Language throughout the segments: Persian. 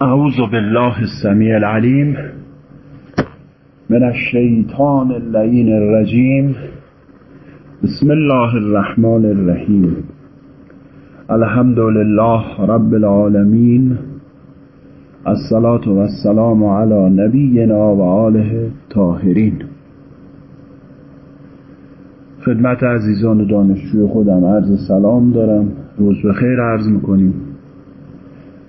اعوذ بالله السمیع العلیم من الشیطان اللعین الرجیم. بسم الله الرحمن الرحیم. الحمد لله رب العالمین. الصلاة والسلام على نبینا و آله طاهرین. خدمت عزیزان دانشجوی خودم عرض سلام دارم. روز به خیر عرض می‌کنیم.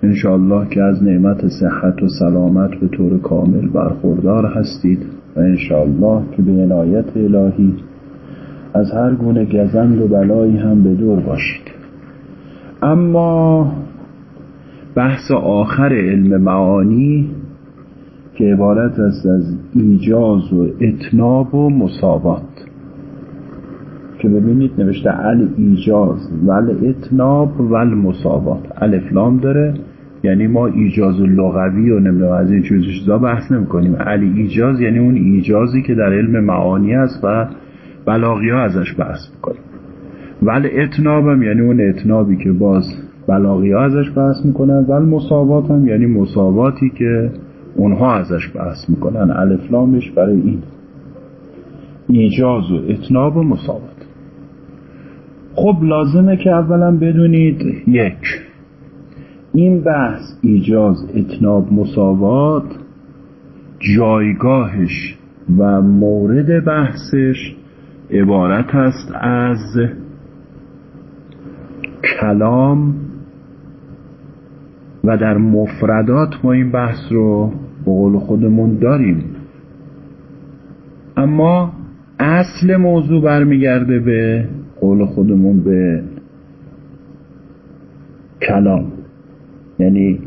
انشاءالله که از نعمت صحت و سلامت به طور کامل برخوردار هستید و انشاءالله که به عنایت الهی از هر گونه گزند و بلایی هم به دور باشید. اما بحث آخر علم معانی که عبارت است از ایجاز و اتناب و مساوات. که ببینید نوشته ال ایجاز ول اتناب ول مساوات. الفلام داره. یعنی ما ایجاز لغوی و نمی‌دونم از این چیزا بحث نمی کنیم علی ایجاز یعنی اون ایجازی که در علم معانی است و بلاغی ها ازش بحث می‌کنیم. ول اتنابم یعنی اون اتنابی که باز بلاغی ها ازش بحث می‌کنن. ول مساوات هم یعنی مساواتی که اونها ازش بحث می‌کنن. الفلامش برای این. ایجاز و اتناب و مساوات. خب لازمه که اولا بدونید یک این بحث ایجاز اتناب مساوات جایگاهش و مورد بحثش عبارت است از کلام و در مفردات ما این بحث رو به قول خودمون داریم. اما اصل موضوع برمیگرده به قول خودمون به کلام. یعنی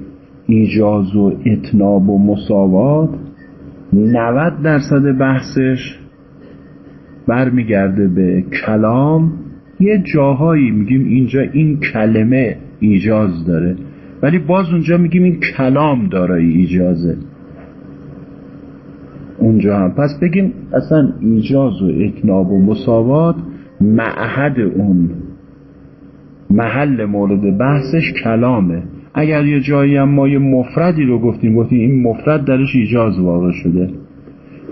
ایجاز و اتناب و مساوات 90 درصد بحثش برمیگرده به کلام. یه جاهایی میگیم اینجا این کلمه ایجاز داره ولی باز اونجا میگیم این کلام دارای ایجازه. اونجا هم. پس بگیم اصلا ایجاز و اتناب و مساوات معهد اون محل مورد بحثش کلامه. اگر یه جایی هم ما یه مفردی رو گفتیم گفتیم این مفرد درش ایجاز واقع شده.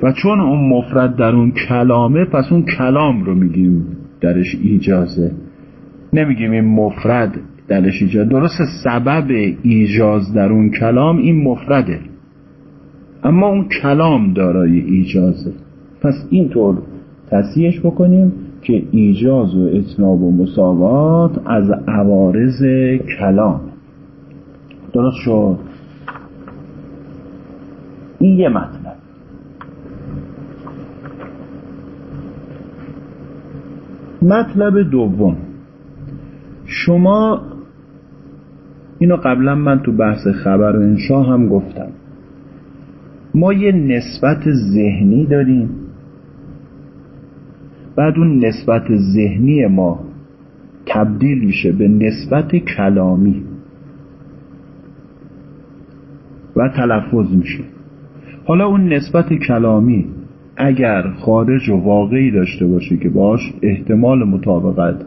و چون اون مفرد در اون کلامه پس اون کلام رو میگیم درش ایجازه. نمیگیم این مفرد درش ایجاز. درست سبب ایجاز در اون کلام این مفرده. اما اون کلام دارای ایجازه. پس اینطور تصحیحش بکنیم که ایجاز و اتناب و مساوات از عوارض کلام. درست شد. این یه مطلب. مطلب دوم. شما اینو قبلا من تو بحث خبر و انشا هم گفتم. ما یه نسبت ذهنی داریم. بعد اون نسبت ذهنی ما تبدیل میشه به نسبت کلامی. و تلفظ میشه. حالا اون نسبت کلامی اگر خارج و واقعی داشته باشه که باش احتمال مطابقت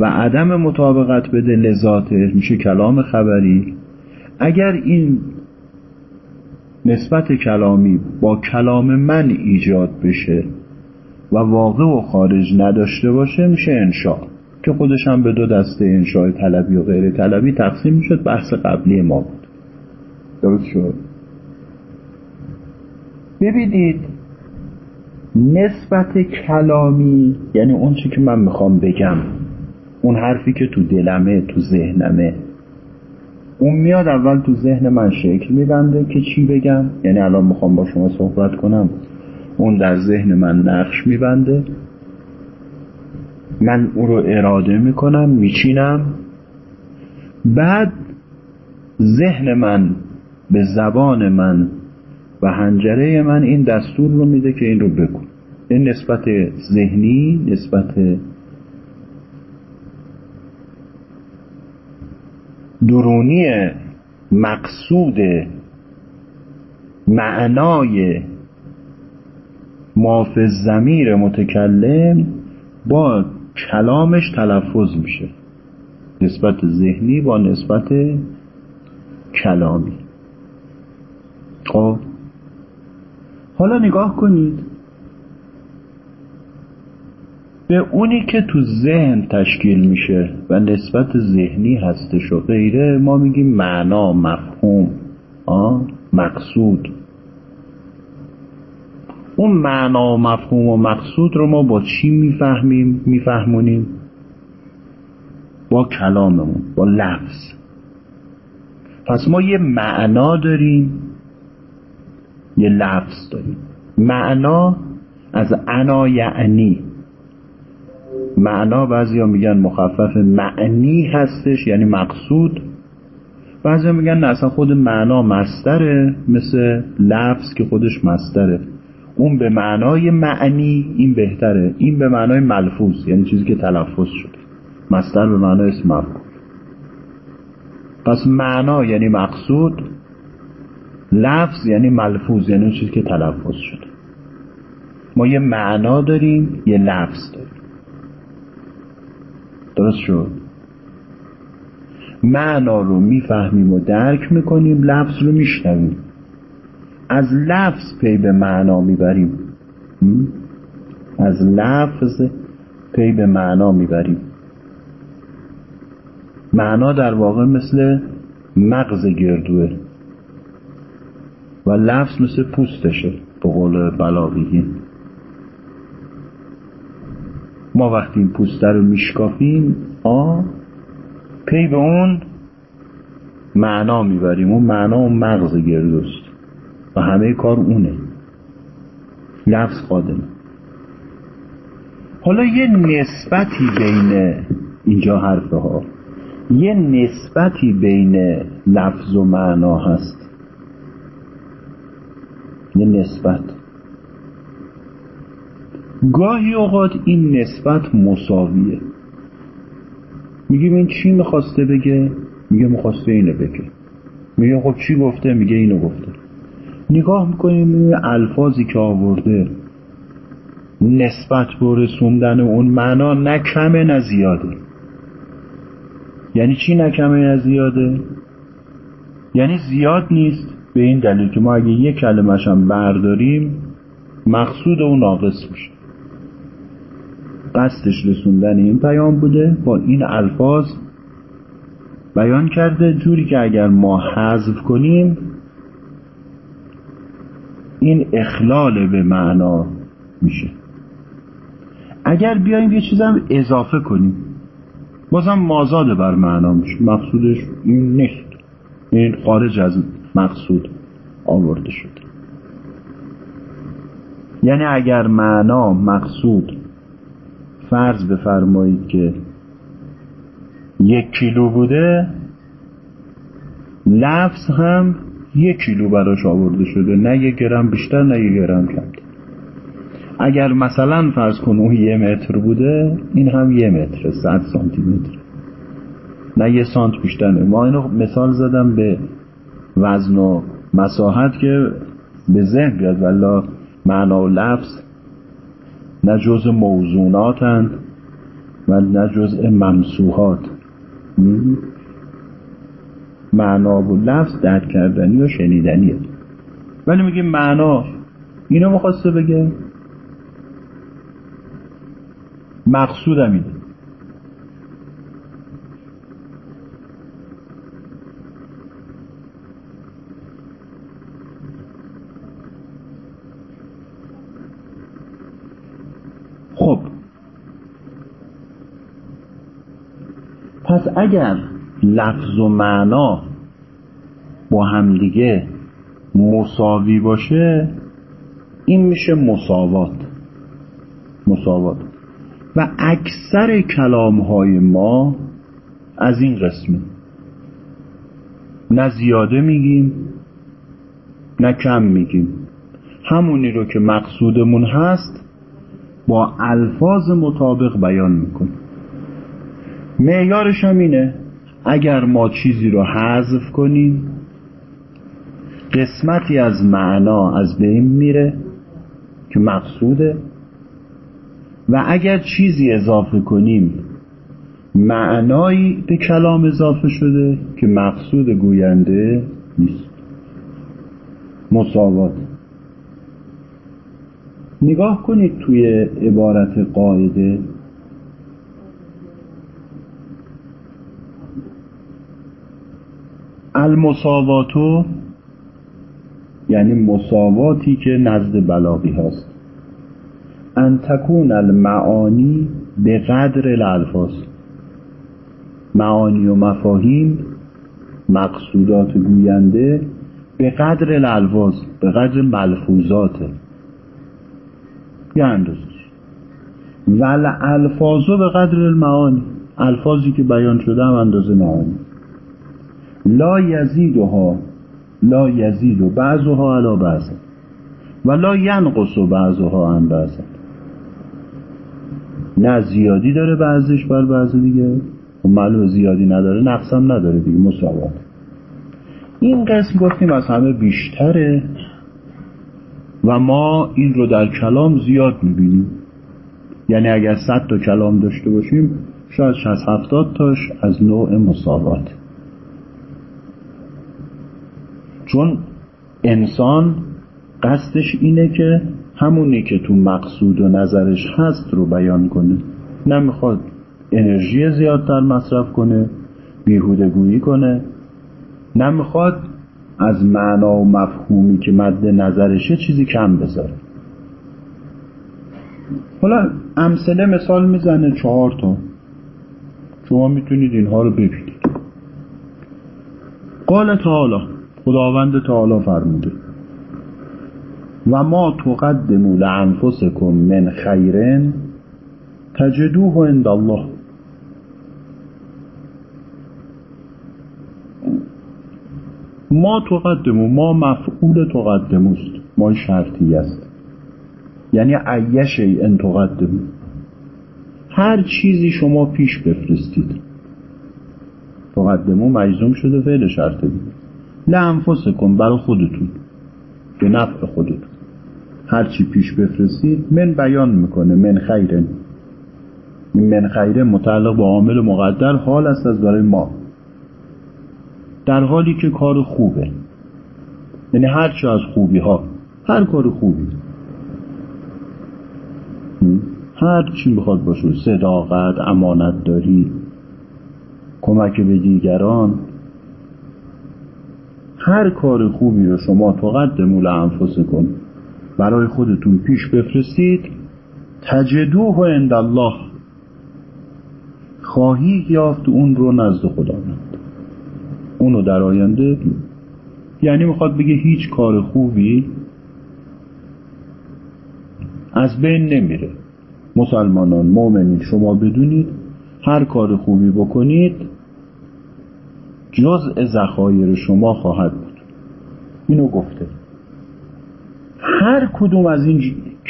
و عدم مطابقت بده لذاتش میشه کلام خبری. اگر این نسبت کلامی با کلام من ایجاد بشه و واقع و خارج نداشته باشه میشه انشاء. که خودش هم به دو دسته انشاء طلبی و غیر طلبی تقسیم می‌شد بحث قبلی ما بود. درست شد. ببینید نسبت کلامی یعنی اون چی که من می‌خوام بگم اون حرفی که تو دلمه تو ذهنمه اون میاد اول تو ذهن من شکل میبنده که چی بگم. یعنی الان می‌خوام با شما صحبت کنم. اون در ذهن من نقش میبنده. من او رو اراده می‌کنم میچینم. بعد ذهن من به زبان من و هنجره من این دستور رو میده که این رو بکن. این نسبت ذهنی نسبت درونی مقصود معنای ماف زمیر متکلم با کلامش تلفظ میشه. نسبت ذهنی با نسبت کلامی. خب. حالا نگاه کنید. به اونی که تو ذهن تشکیل میشه و نسبت ذهنی هستش و غیره ما میگیم معنا مفهوم آه؟ مقصود. اون معنا و مفهوم و مقصود رو ما با چی می‌فهمیم میفهمونیم؟ با کلاممون با لفظ. پس ما یه معنا داریم یه لفظ داریم. معنا از انا یعنی. معنا بعضی میگن مخفف معنی هستش یعنی مقصود. بعضی میگن نه اصلا خود معنا مستره مثل لفظ که خودش مستره اون به معنای معنی این بهتره. این به معنای ملفوظ یعنی چیزی که تلفظ شده. مستر به معنای اسم مفعول. پس معنا یعنی مقصود. لفظ یعنی ملفوظ یعنی چیزی که تلفظ شده. ما یه معنا داریم یه لفظ داریم. درست شد؟ معنا رو می‌فهمیم و درک می‌کنیم لفظ رو میشنویم. از لفظ پی به معنا می‌بریم. از لفظ پی به معنا می‌بریم. معنا در واقع مثل مغز گردوه. و لفظ مثل پوستشه به قول بلاغیین ما وقتی این پوسته رو میشکافیم آ پی به اون معنا می‌بریم. اون معنا اون مغز گردوست و همه کار اونه. لفظ خادمه حالا یه نسبتی بین اینجا حرفه یه نسبتی بین لفظ و معنا هست. یه نسبت. گاهی اوقات این نسبت مساویه. میگیم این چی می‌خواسته بگه؟ میگه می‌خواسته اینو بگه. میگه خب چی گفته؟ میگه اینو گفته. نگاه می‌کنیم الفاظی که آورده. نسبت به رسوندن اون معنا نه کمه نه زیاده. یعنی چی نه کمه نه زیاده؟ یعنی زیاد نیست. به این دلیل که ما اگه یک کلمش هم برداریم مقصود اون ناقص میشه. قصدش رسوندن این پیام بوده با این الفاظ بیان کرده جوری که اگر ما حذف کنیم این اخلال به معنا میشه. اگر بیایم یه چیزم اضافه کنیم بازم مازاد بر معنا میشه. مقصودش این نیست. این خارج از مقصود آورده شده یعنی اگر معنا مقصود فرض بفرمایید که یک کیلو بوده لفظ هم یک کیلو براش آورده شده نه یک گرم بیشتر نه یک گرم کمتر. اگر مثلا فرض کن اون یه متر بوده این هم یه متر صد سانتی متر. نه یه سانت بیشتر نه ما اینو مثال زدم به وزن و مساحت که به ذهن بیاد ولی معنا و لفظ نه جز موزوناتند و نه جزء ممسوحات. معنا و لفظ درک کردنی و شنیدنیه ولی میگه معنا اینو می‌خواسته بگه؟ مقصودم اینه خب پس اگر لفظ و معنا با همدیگه مساوی باشه این میشه مساوات. مساوات. و اکثر کلام های ما از این قسمه. نه زیاده میگیم نه کم میگیم. همونی رو که مقصودمون هست با الفاظ مطابق بیان می‌کنیم. معیارش هم اینه. اگر ما چیزی رو حذف کنیم قسمتی از معنا از بین میره که مقصوده. و اگر چیزی اضافه کنیم معنایی به کلام اضافه شده که مقصود گوینده نیست. مساوات. نگاه کنید توی عبارت قاعده. المساواتو یعنی مساواتی که نزد بلاغی هست ان تکون المعانی به قدر الالفاظ. معانی و مفاهیم مقصودات گوینده به قدر الالفاظ به قدر ملفوظاته یه اندازه ول الفاظو به قدر المعانی. الفاظی که بیان شده هم اندازه معانی. لا یزیدها لا یزید و بعضها علا بعض. و لا ینقص بعضها عن بعض. نه زیادی داره بعضش بر بعض دیگه. و معلوم زیادی نداره نقصم نداره دیگه مساوات. این قسم گفتیم از همه بیشتره. و ما این رو در کلام زیاد می‌بینیم. یعنی اگر صد تا کلام داشته باشیم شاید 60 هفتاد تاش از نوع مساوات. چون انسان قصدش اینه که همونی که تو مقصود و نظرش هست رو بیان کنه. نمی‌خواد انرژی زیادتر مصرف کنه بیهوده گویی کنه. نمی‌خواد از معنا و مفهومی که مد نظرشه چیزی کم بذاره. حالا امثله مثال می‌زنه چهار تا. شما می‌تونید اینها رو ببینید. قال تعالی خداوند تعالی فرموده. و ما تقدمو لانفسکم من خیرن تجدوه عند الله. ما تقدمو ما مفعول تقدموست ما شرطی است. یعنی ایه شیء تقدمو. هر چیزی شما پیش بفرستید. تقدمو مجزوم شده فعل شرطی کن برای خودتون. به نفع خودتون. هر چی پیش بفرستید من بیان می‌کنه من خیرن من خیره متعلق با عامل مقدر حال است از برای ما. در حالی که کار خوبه. یعنی هر چی از خوبی ها هر کار خوبی. هر چی بخواد باشه صداقت امانت داری کمک به دیگران هر کار خوبی رو شما تقدمو کن. برای خودتون پیش بفرستید. تجدوه عند الله. خواهی یافت اون رو نزد خداوند. اونو در آینده یعنی می‌خواد بگه هیچ کار خوبی از بین نمیره. مسلمانان مؤمنین شما بدونید. هر کار خوبی بکنید جزء ذخایر شما خواهد بود. اینو گفته. هر کدوم از این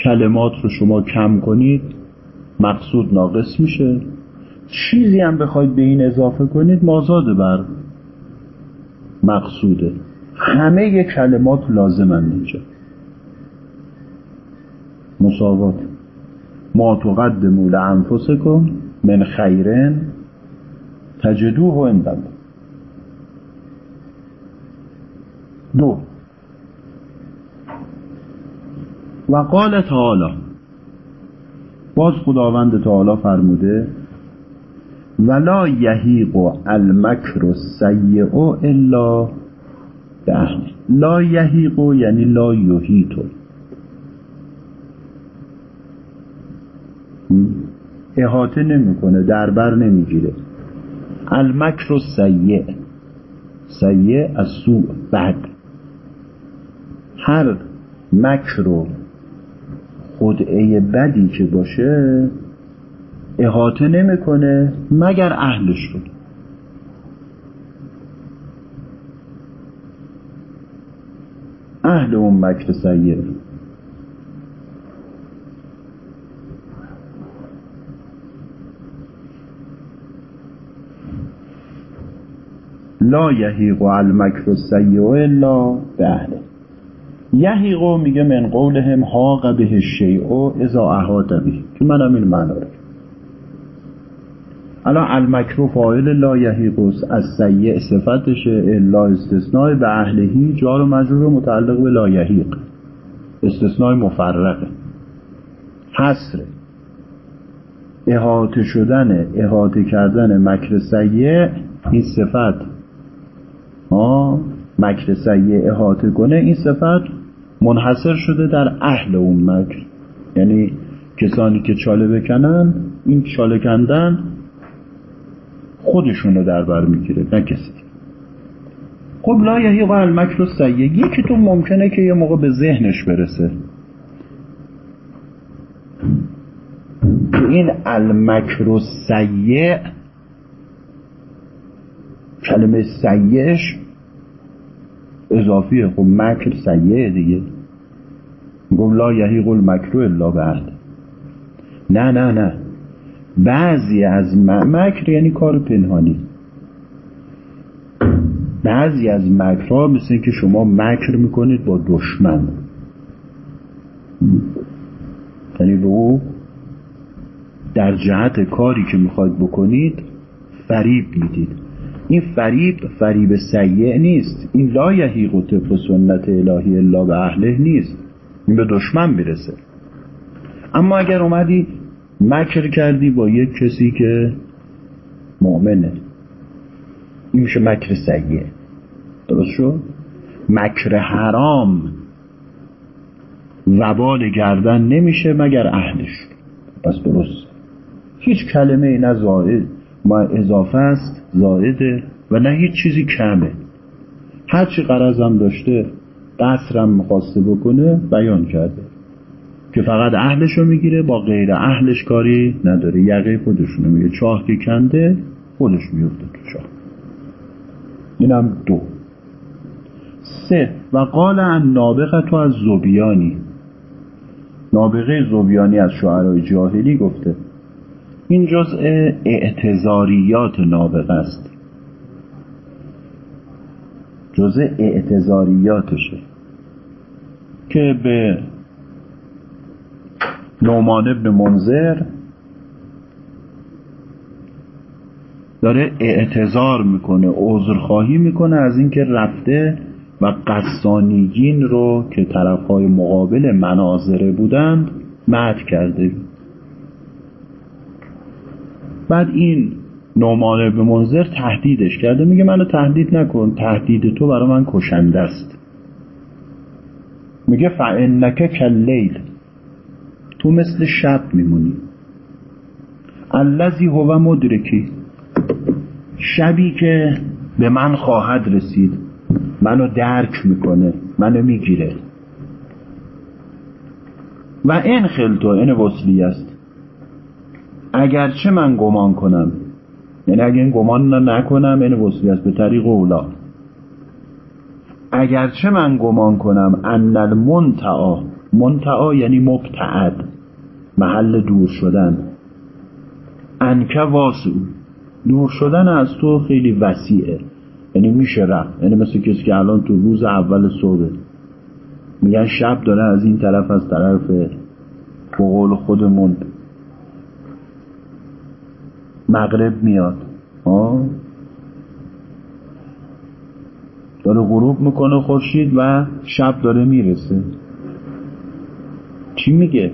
کلمات رو شما کم کنید مقصود ناقص میشه. چیزی هم بخواید به این اضافه کنید مازاد بر مقصوده. همه کلمات لازمن اینجا. مساوات. ما تقدمو لانفسکم من خیرن تجدوه عند دو. و قال تعالی. باز خداوند تعالی فرموده ولا یهیق المکر السیء الا به لا یهیق یعنی لا یحیط. احاطه نمی‌کنه دربر نمی‌گیره. المکر السیء سیء از سوء بد. هر مکر و خدعه بدی که باشه احاطه نمی‌کنه مگر اهلش رو. اهل اون مکر سیه. لا یهیق المکر السیء الا به اهله. یهیقو میگه من قولهم حاق به شیء اذا احاط به. که منم این معنا الان المکرو فاعل لا یحیقوس از سیع صفتشه الا استثناء به اهلهی جار و مجرور متعلق به لا یحیق. استثناء مفرقه. حسره احاطه شدن احاطه کردن مکر سیع این صفت. ها مکر سیع احاطه کنه این صفت منحصر شده در اهل اون مکر. یعنی کسانی که چاله بکنن این چاله کندن خودشونو در بر می‌گیره نه کسی. خب لا یهی و المکر سیع یکی تو ممکنه که یه موقع به ذهنش برسه. این المکر سیع کلمه سیعش اضافیه. خب مکر سیعه دیگه. میگم لا یهی قل مکرو الا بعد نه نه نه. بعضی از مکر یعنی کار پنهانی. بعضی از مکرها مثل که شما مکر می‌کنید با دشمن. یعنی به او در جهت کاری که می‌خواید بکنید فریب می‌دید. این فریب فریب سیع نیست. این لا یحیق و سنت الهی الا به اهله نیست. به دشمن می‌رسه. اما اگر اومدی مکر کردی با یک کسی که مؤمنه. این میشه مکر سیه درست شد؟ مکر حرام. وبال گردن نمیشه مگر اهلش. پس درست. هیچ کلمه نه زائد ما اضافه است زائده و نه هیچ چیزی کمه. هرچی قرضم داشته قصرم می‌خواسته بکنه بیان کرده. که فقط اهلش رو می‌گیره با غیر اهلش کاری نداره. یقه خودشونو میگه. چاه که کنده خودش میفته تو چاه. اینم دو. سه. و قال ان نابغه تو از زوبیانی. نابغه زوبیانی از شعرهای جاهلی گفته. این جزء اعتزاریات نابغه است. جزء اعتزاریاتشه که به نومان ابن منظر داره اعتظار می‌کنه عذرخواهی می‌کنه از اینکه رفته و قصانیگین رو که طرفهای مقابل مناظره بودند مد کرده. بعد این نومان ابن منظر تهدیدش کرده میگه منو تهدید نکن تهدید تو برای من کشنده است. میگه فعنک کلیل تو مثل شب میمونی. الذی هو مدرکی شبی که به من خواهد رسید منو درک می‌کنه منو می‌گیره. و این خلطو این وصلی است. اگرچه من گمان کنم یعنی اگر این گمان نکنم این وصلی است به طریق اولا. اگرچه من گمان کنم ان المنتعا منتعا یعنی مبتعد محل دور شدن. انکه واسو دور شدن از تو خیلی وسیعه. یعنی میشه رفت. یعنی مثل کسی که الان تو روز اول صبح میگن شب داره از این طرف از طرف قول خودمون مغرب میاد. آه؟ داره غروب می‌کنه خورشید و شب داره می‌رسه. چی میگه؟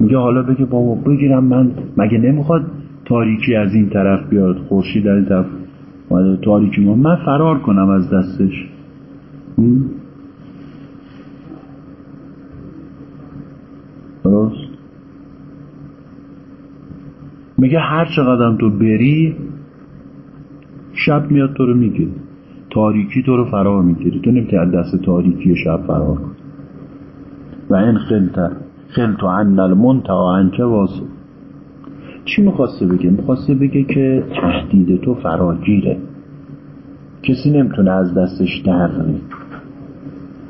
میگه حالا بگه بابا بگیرم من مگه نمی‌خواد تاریکی از این طرف بیاد خورشید در این طرف تاریکی ما من فرار کنم از دستش. درست؟ میگه هر چقدر تو بری شب میاد تو رو می‌گیره. تاریکی تو رو فرار می‌گیره تو نمی‌تونی از دست تاریکی شب فرار کن و این خلطه خلط و عن المنتها انکه واسه چی می‌خواسته بگه؟ می‌خواسته بگه که تهدید تو فراگیره. کسی نمی‌تونه از دستش در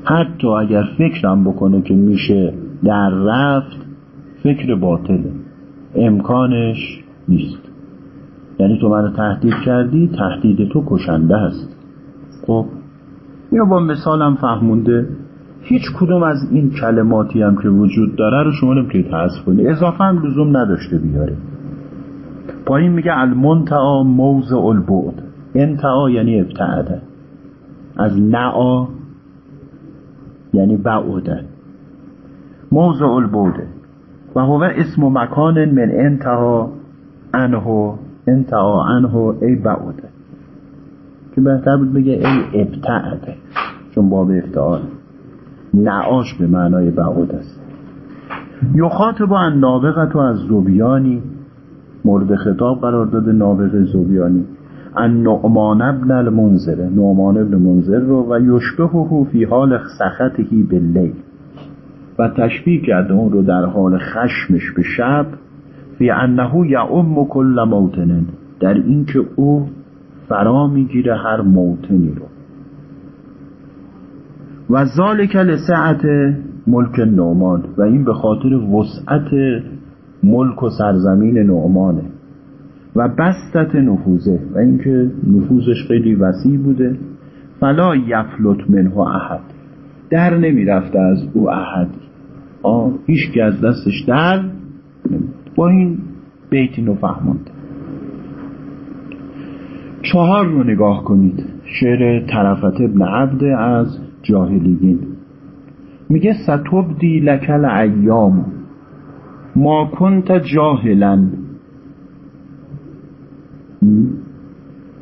حتی اگر فکرم بکنه که میشه در رفت فکر باطله. امکانش نیست. یعنی تو منو تهدید کردی تهدید تو کشنده است خب اینو با مثالم فهمونده هیچ کدوم از این کلماتی هم که وجود داره رو شما نمی‌تونید حذف کنید. اضافه هم لزوم نداشته بیاره پایین میگه المنتعا موضع البعد. انتعا یعنی ابتعده از نعا یعنی بعده موضع البعده و هو اسم مکان من انتها انه انتها انه ای بعده که بهتر بود بگه ای ابتعده چون باب افتعال نعاش به معنای بعود است. یخاطب ان نابغت از زبیانی مورد خطاب قرار داده نابغه زبیانی. ان نعمان ابن المنذر نعمان ابن منذر رو و یشبهه فی حال سخطهی باللیل. و تشبیه کرده اون رو در حال خشمش به شب فی انه یعم کل موتن در اینکه او فرا می‌گیره هر موتنی رو. و ذالک لسعت ملک نعمان. و این به خاطر وسعت ملک و سرزمین نعمانه. و بستت نفوذه. و اینکه نفوذش خیلی وسیع بوده. فلا یفلت منه احد. در نمی‌رفته از او احدی آه هیچ از دستش در با این بیتی نو فهمانده چهار رو نگاه کنید. شعر طرفت ابن عبد از جاهلیین. میگه ستبدی لکل ایام ما کنت جاهلا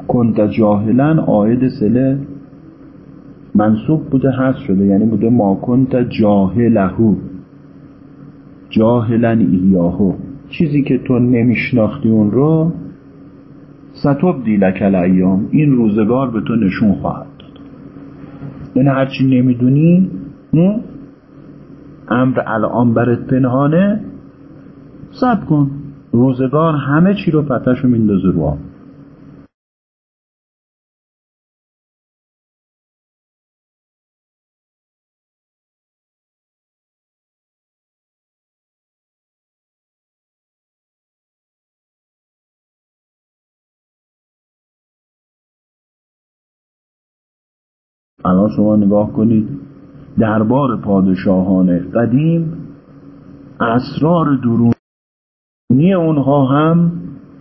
کنت جاهلا آید سله منصوب بوده هست شده. یعنی بوده ما کنت جاهلهو. جاهلا ایاهو چیزی که تو نمیشناختی اون رو ستبدی لکل ایام این روزگار به تو نشون خواهد یعنی هرچی نمی‌دونی امر الان برات پنهانه سب کن. روزگار همه چی رو پتش رو میندازه رو الان شما نگاه کنید دربار پادشاهان قدیم اسرار درونی اونها هم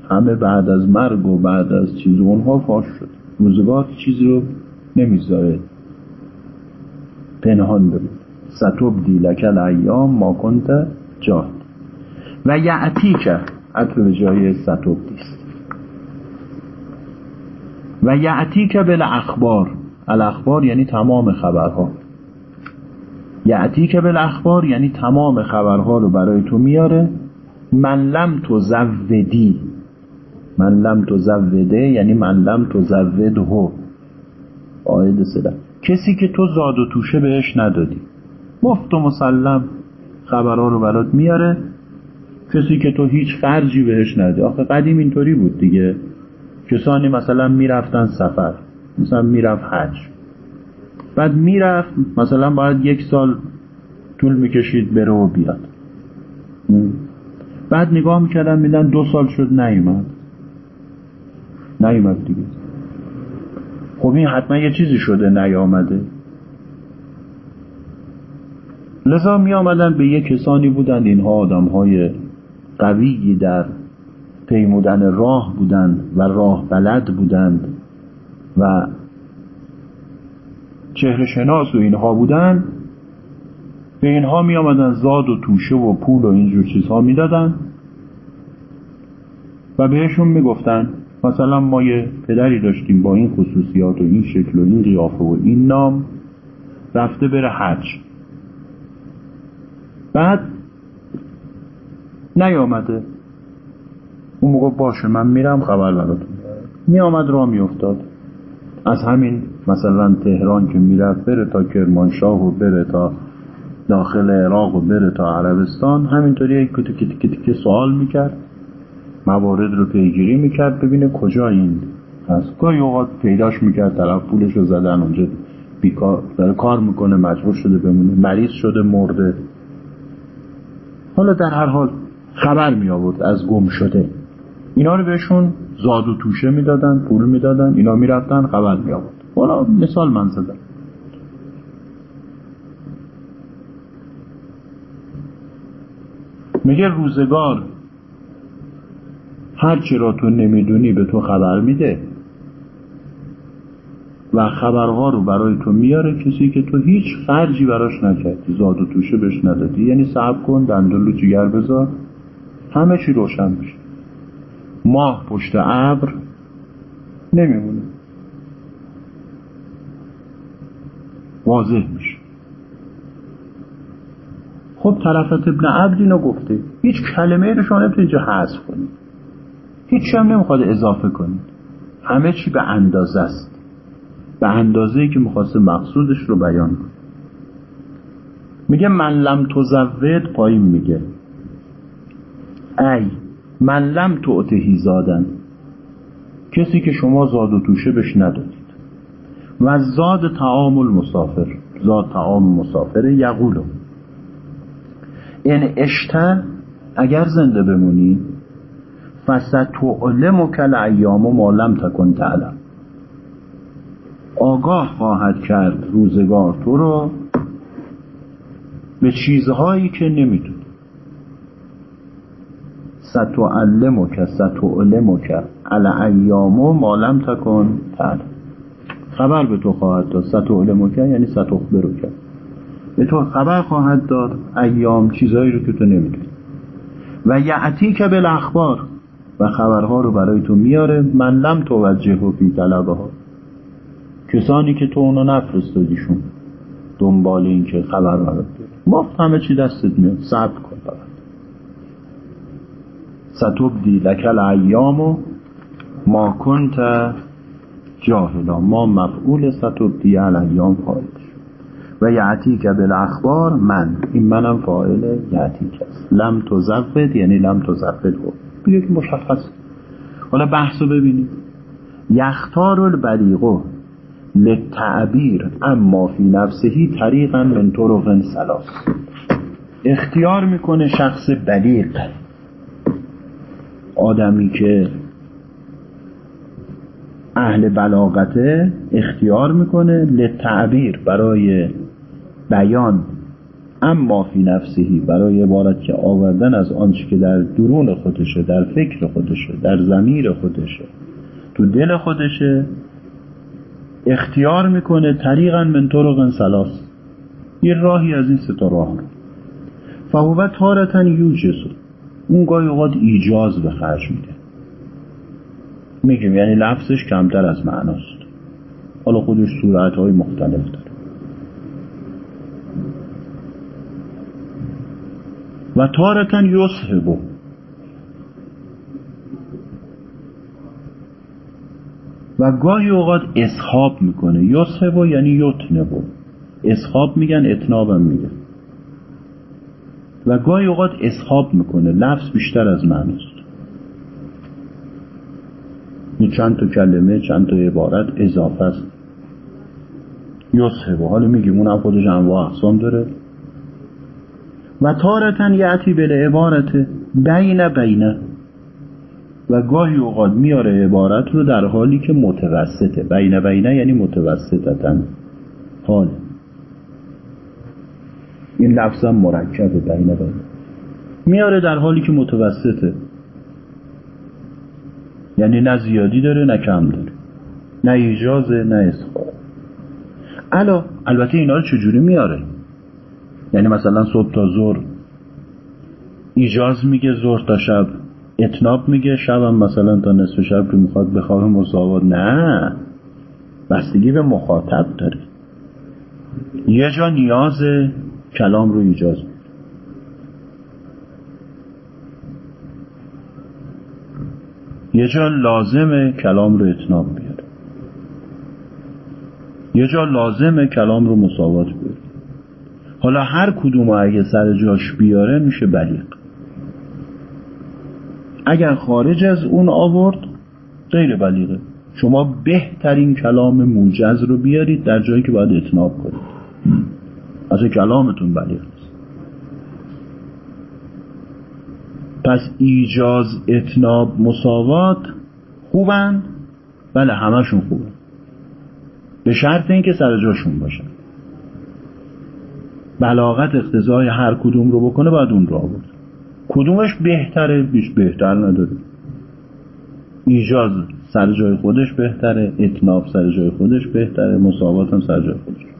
همه بعد از مرگ و بعد از چیز اونها فاش شد. روزگار چیزی رو نمی‌ذاره پنهان بمون. ستبدی لکل ایام ما کنت جاد. و یعتی که عطف به جای ستبدی است. و یعتی که بل اخبار الاخبار یعنی تمام خبرها. یعتی که بالاخبار یعنی تمام خبرها رو برای تو میاره. من لم تزودی. من لم تزوده یعنی من لم تزوده آید سلم کسی که تو زاد و توشه بهش ندادی. مفت و مسلم خبرها رو برات میاره. کسی که تو هیچ خرجی بهش ندادی. آخه قدیم اینطوری بود دیگه. کسانی مثلا می‌رفتن سفر. مثلا می‌رفت حج. بعد می‌رفت مثلا باید یک سال طول می‌کشید بره و بیاد. بعد نگاه می‌کردن میدن دو سال شد نیومد. نیومد دیگه. خب این حتما یه چیزی شده نیامده. لذا می آمدن به یه کسانی بودند اینها آدم های قویی در پیمودن راه بودند و راه بلد بودند. و چهره شناس و اینها بودن به اینها می آمدن زاد و توشه و پول و اینجور چیزها می‌دادن و بهشون می‌گفتن مثلا ما یه پدری داشتیم با این خصوصیات و این شکل و این قیافه و این نام رفته بره حج. بعد نیامده. اون موقع باشه من میرم خبر براتون. می آمد را می افتاد از همین مثلا تهران که می‌رفت بره تا کرمانشاه و بره تا داخل عراق و بره تا عربستان همینطوری یک کتی کتی کتی که سوال می‌کرد. موارد رو پیگیری می‌کرد ببینه کجا این هست گاهی اوقات پیداش می‌کرد طرف پولش رو زدن اونجا بیکار داره کار می‌کنه مجبور شده بمونه مریض شده مرده. حالا در هر حال خبر می آورد از گم شده. اینا رو بهشون زاد و توشه می‌دادن پول می‌دادن اینا می‌رفتن خبر می حالا مثال من زدم. میگه روزگار هرچی را تو نمی‌دونی به تو خبر میده و خبرها رو برای تو میاره کسی که تو هیچ خرجی براش نکردی زاد و توشه بهش ندادی. یعنی صبر کن دندلو جگر بذار همه چی روشن میشه ماه پشت ابر نمیمونه. واضح میشه. خب طرفت ابن عبد اینو گفته. هیچ کلمه رو شما نمی‌تونید اینجا حذف کنید. هیچ هم نمی‌خواد اضافه کنید. همه چی به اندازه است. به اندازه که می‌خواسته مقصودش رو بیان کنه. میگه من لم تزود پایین میگه. ای من لم تعتهی زادن. کسی که شما زاد و توشه بش ندادید. و زاد تعامل مسافر زاد تعامل مسافر یقولو این اشته اگر زنده بمونی فستعلم کل ایام و مالم تکن تعلم. آگاه خواهد کرد روزگار تو رو به چیزهایی که نمی‌دونی. ستعلم که ستعلم که علی ایام و مالم تکن. تعلم خبر به تو خواهد داد. ستعلم که یعنی ستخبر که به تو خبر خواهد داد. ایام چیزهایی رو که تو نمی‌دونی. و یعتی که به اخبار و خبرها رو برای تو میاره. من لم توجه و طلبه ها کسانی که تو اونو نفرستادیشون. دنبال این که خبر برات ما همه چی دستت میاد. صبر کن. ستبدی لکل ایام و ما کنت جاهلا. ما مفعول ستبدی ایام فاعل و یعتی که بالاخبار من. این منم فاعل یعتی است. لم تزفت یعنی لم تزفت گفت بگه که مشخص. حالا بحث رو ببینید یختار البلیغو لتعبیر اما فی نفسهی طریقا من طرق سلاس. اختیار می‌کنه شخص بلیغ. آدمی که اهل بلاغته اختیار می‌کنه لتعبیر برای بیان. اما فی نفسهی برای عبارت که آوردن از آنچه که در درون خودشه در فکر خودشه در زمیر خودشه تو دل خودشه اختیار می‌کنه طریقا من طرق سلاس یه راهی از این ستا راه رو. فهو تارتن یوجزو اون گاهی اوقات ایجاز به خرج میده. میگیم یعنی لفظش کمتر از معناست. حالا خودش صورت های مختلف داره. و تارتن یصحبو و گاهی اوقات اصحاب می‌کنه. یصحبو یعنی یتنبو اصحاب میگن اتنابم میگن. و گاهی اوقات اصحاب می‌کنه. لفظ بیشتر از معناست. چند تا کلمه چند تا عبارت اضافه است. یصحبو حالا میگیم اونم خودش انواع اقسام داره. و تارتن یعتی به عبارت بین بینه و گاهی اوقات میاره عبارت رو در حالی که متوسطه. بین بینه یعنی متوسطتن. حال. این لفظ هم مرکبه بین بینه میاره در حالی که متوسطه. یعنی نه زیادی داره نه کم داره. نه ایجازه نه اسخار الا البته اینا رو چجوری میاره؟ یعنی مثلا صبح تا ظهر ایجاز میگه ظهر تا شب اتناب میگه شبم مثلا تا نصف شب که می‌خواد بخواه مساوات. نه. بستگی به مخاطب داره. یه جا نیاز کلام رو ایجاز میگه یه جا لازم کلام رو اتناب بیاره. یه جا لازم کلام رو مساوات بیاره. حالا هر کدوم اگه سر جاش بیاره میشه بلیغ. اگر خارج از اون آورد غیر بلیغه. شما بهترین کلام موجز رو بیارید در جایی که باید اتناب کنید. اصلا کلامتون بلیغ است. پس ایجاز اتناب مساوات خوبن؟ بله همشون خوبن. به شرط اینکه سر جاشون باشن بلاغت اقتضای هر کدوم رو بکنه باید اون رو آورد. کدومش بهتره؟ بیش بهتر نداره. ایجاز سر جای خودش بهتره اتناب سر جای خودش بهتره مساوات هم سر جای خودش.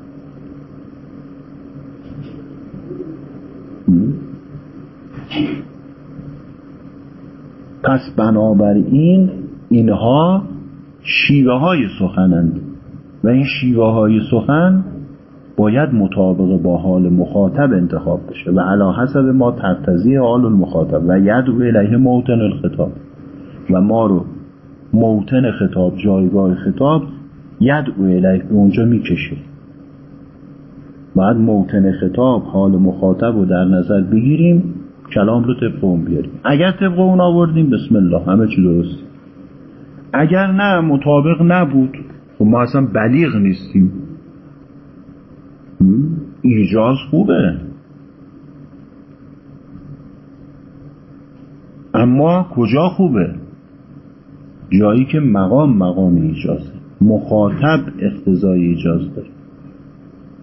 پس بنابراین اینها شیوه های سخنند. و این شیوه های سخن باید مطابق با حال مخاطب انتخاب بشه. و علا حسب ما تقتضی حال المخاطب. و یدعو الیه موتن الخطاب. و ما رو موتن خطاب جایگاه خطاب یدعو الیه به اونجا می‌کشه. باید موتن خطاب حال مخاطب رو در نظر بگیریم. کلام رو طبق اون بیاریم. اگر طبق اون آوردیم بسم الله همه چی درست. اگر نه مطابق نبود. خب ما اصلا بلیغ نیستیم. ایجاز خوبه. اما کجا خوبه؟ جایی که مقام مقام ایجازه مخاطب اقتضای ایجاز داره.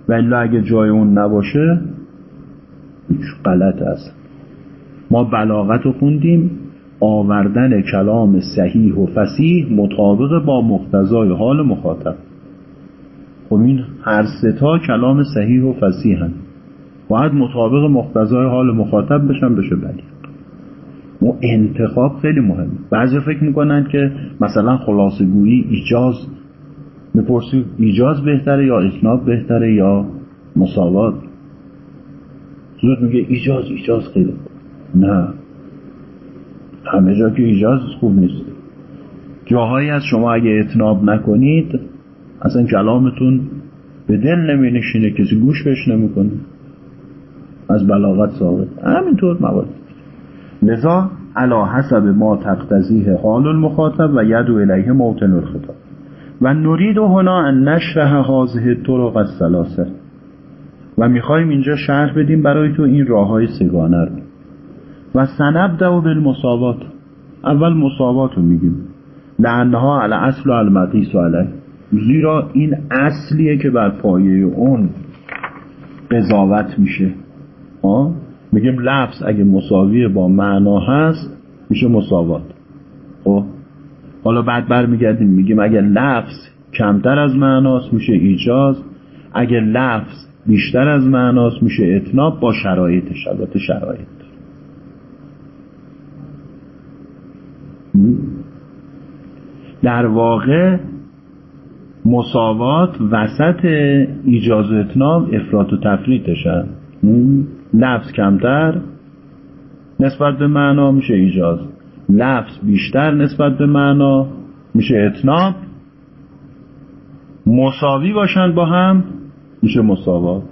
ولی اگه جای اون نباشه غلط است ما بلاغت رو خوندیم. آوردن کلام صحیح و فسیح مطابق با مقتضای حال مخاطب. خب این هر ستا کلام صحیح و فسیح هم باید مطابق مقتضای حال مخاطب بشن بشه بلی. و انتخاب خیلی مهم بعضی فکر می‌کنن که مثلا خلاصه گویی ایجاز. می‌پرسی ایجاز بهتره یا اسناد بهتره یا مساوات؟ زود میگه ایجاز ایجاز خیلی نه. همه جا که ایجاز خوب نیست. جاهایی از شما اگه اتناب نکنید اصلا کلامتون به دل نمی نشینه کسی گوش بهش نمی‌کنه. از بلاغت ثابت. همینطور موارد لذا علا حسب ما تقتضیه حال المخاطب و یدو الیه موتن الخطاب. و نرید هنا ان نشرح هذه طرق الثلاثه. و می‌خوایم اینجا شرح بدیم برای تو این راه های سگانه رو. و سنبدو بالمساوات اول مساوات رو میگیم. لعنها علی اصل و المقیس و زیرا این اصلیه که بر پایه اون قضاوت میشه. آه؟ میگیم لفظ اگه مساوی با معنا هست میشه مساوات. خب؟ حالا بعد برمیگردیم. میگیم اگر لفظ کمتر از معناست میشه ایجاز. اگر لفظ بیشتر از معناست میشه اتناب با شرایط شرایط. در واقع مساوات وسط ایجاز و اتناب افراط و تفریطشن لفظ کمتر نسبت به معنا میشه ایجاز. لفظ بیشتر نسبت به معنا میشه اتناب مساوی باشن با هم میشه مساوات.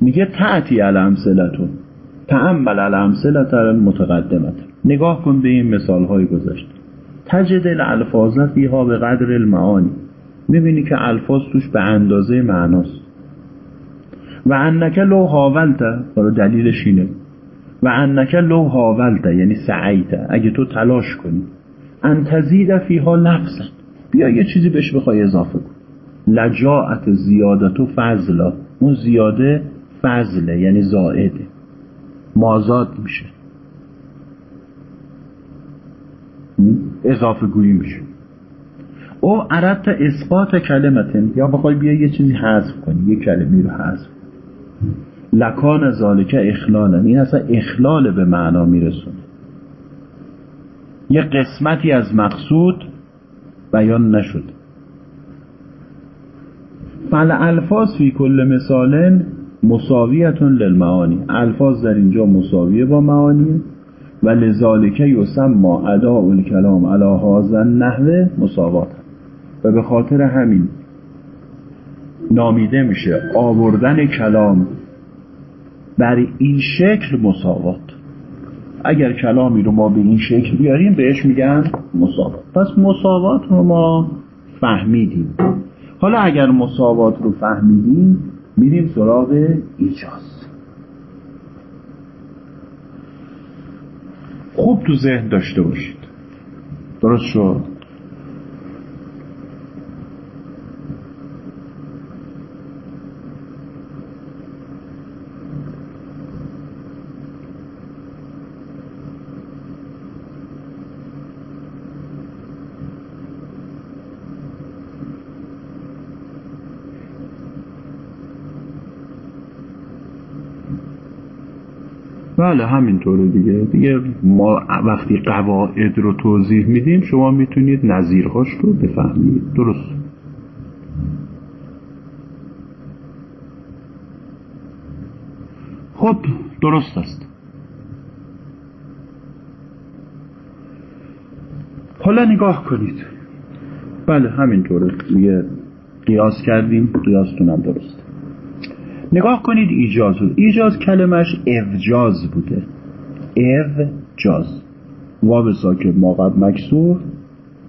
میگه تعتی الامثلتون. تعمل الامثلت المتقدمت. نگاه کن به این مثال های گذاشته تجد الالفاظ فیها به قدر المعانی. می‌بینی که الفاظ توش به اندازه معناست. و انک لو هاولت برای دلیلش اینه. و انک لو هاولت یعنی سعیت اگه تو تلاش کنی. ان تزید فیها لفظا بیا یه چیزی بهش بخوای اضافه کن. لجاعت زیادت و فضلا. اون زیاده فضله یعنی زائده. مازاد میشه. اضافه گویی میشه. او عربت اثبات کلمتن یا بخوای بیا یه چیزی حذف کنی یه کلمه رو حذف. لکان ذالکه اخلالا. این اصلا اخلال به معنا میرسونه. یه قسمتی از مقصود بیان نشد. فل الفاظ فی کل مثال مساویتون للمعانی. الفاظ در اینجا مساویه با معانی. و لذالک یسما اداء الکلام علی هذا نحوه مساوات. و به خاطر همین نامیده میشه آوردن کلام بر این شکل مساوات. اگر کلامی رو ما به این شکل بیاریم بهش میگن مساوات. پس مساوات رو ما فهمیدیم. حالا اگر مساوات رو فهمیدیم میریم سراغ ایجاز. خوب تو ذهن داشته باشید. درست شد؟ بله همینطوره دیگه. دیگه ما وقتی قواعد رو توضیح میدیم شما می‌تونید نظیرهاش رو بفهمید. درست. خب درست است. حالا نگاه کنید. بله همینطوره. دیگه قیاس کردیم. قیاستونم درست. نگاه کنید ایجاز بود. ایجاز کلمش افجاز بوده. افجاز. واب ساکن ما قبل مکسور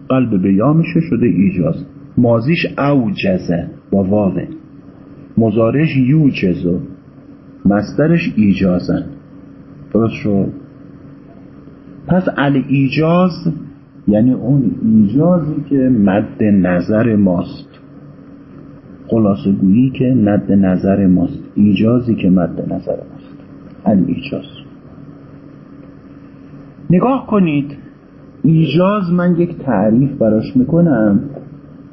قلب بیامشه شده ایجاز. مازیش اوجزه با واوه. مزارش یوجزو مسترش ایجازن درست شد؟ پس ال ایجاز یعنی اون ایجازی که مد نظر ماست. خلاصه گویی که مد نظر ماست ایجازی که مد نظر ماست. ایجاز نگاه کنید. ایجاز من یک تعریف براش می‌کنم.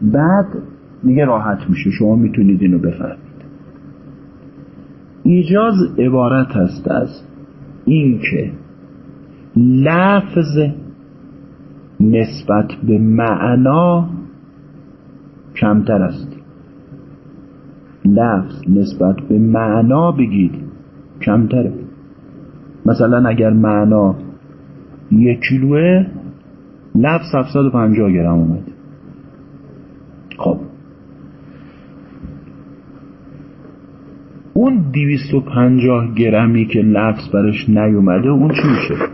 بعد دیگه راحت میشه شما می‌تونید اینو بفهمید. ایجاز عبارت است از اینکه لفظ نسبت به معنا کمتر است. لفظ نسبت به معنا بگید. کمتره. مثلا اگر معنا یک کیلوه لفظ 750 گرم اومد. خب. اون 250 گرمی که لفظ برش نیومده اون چی میشه؟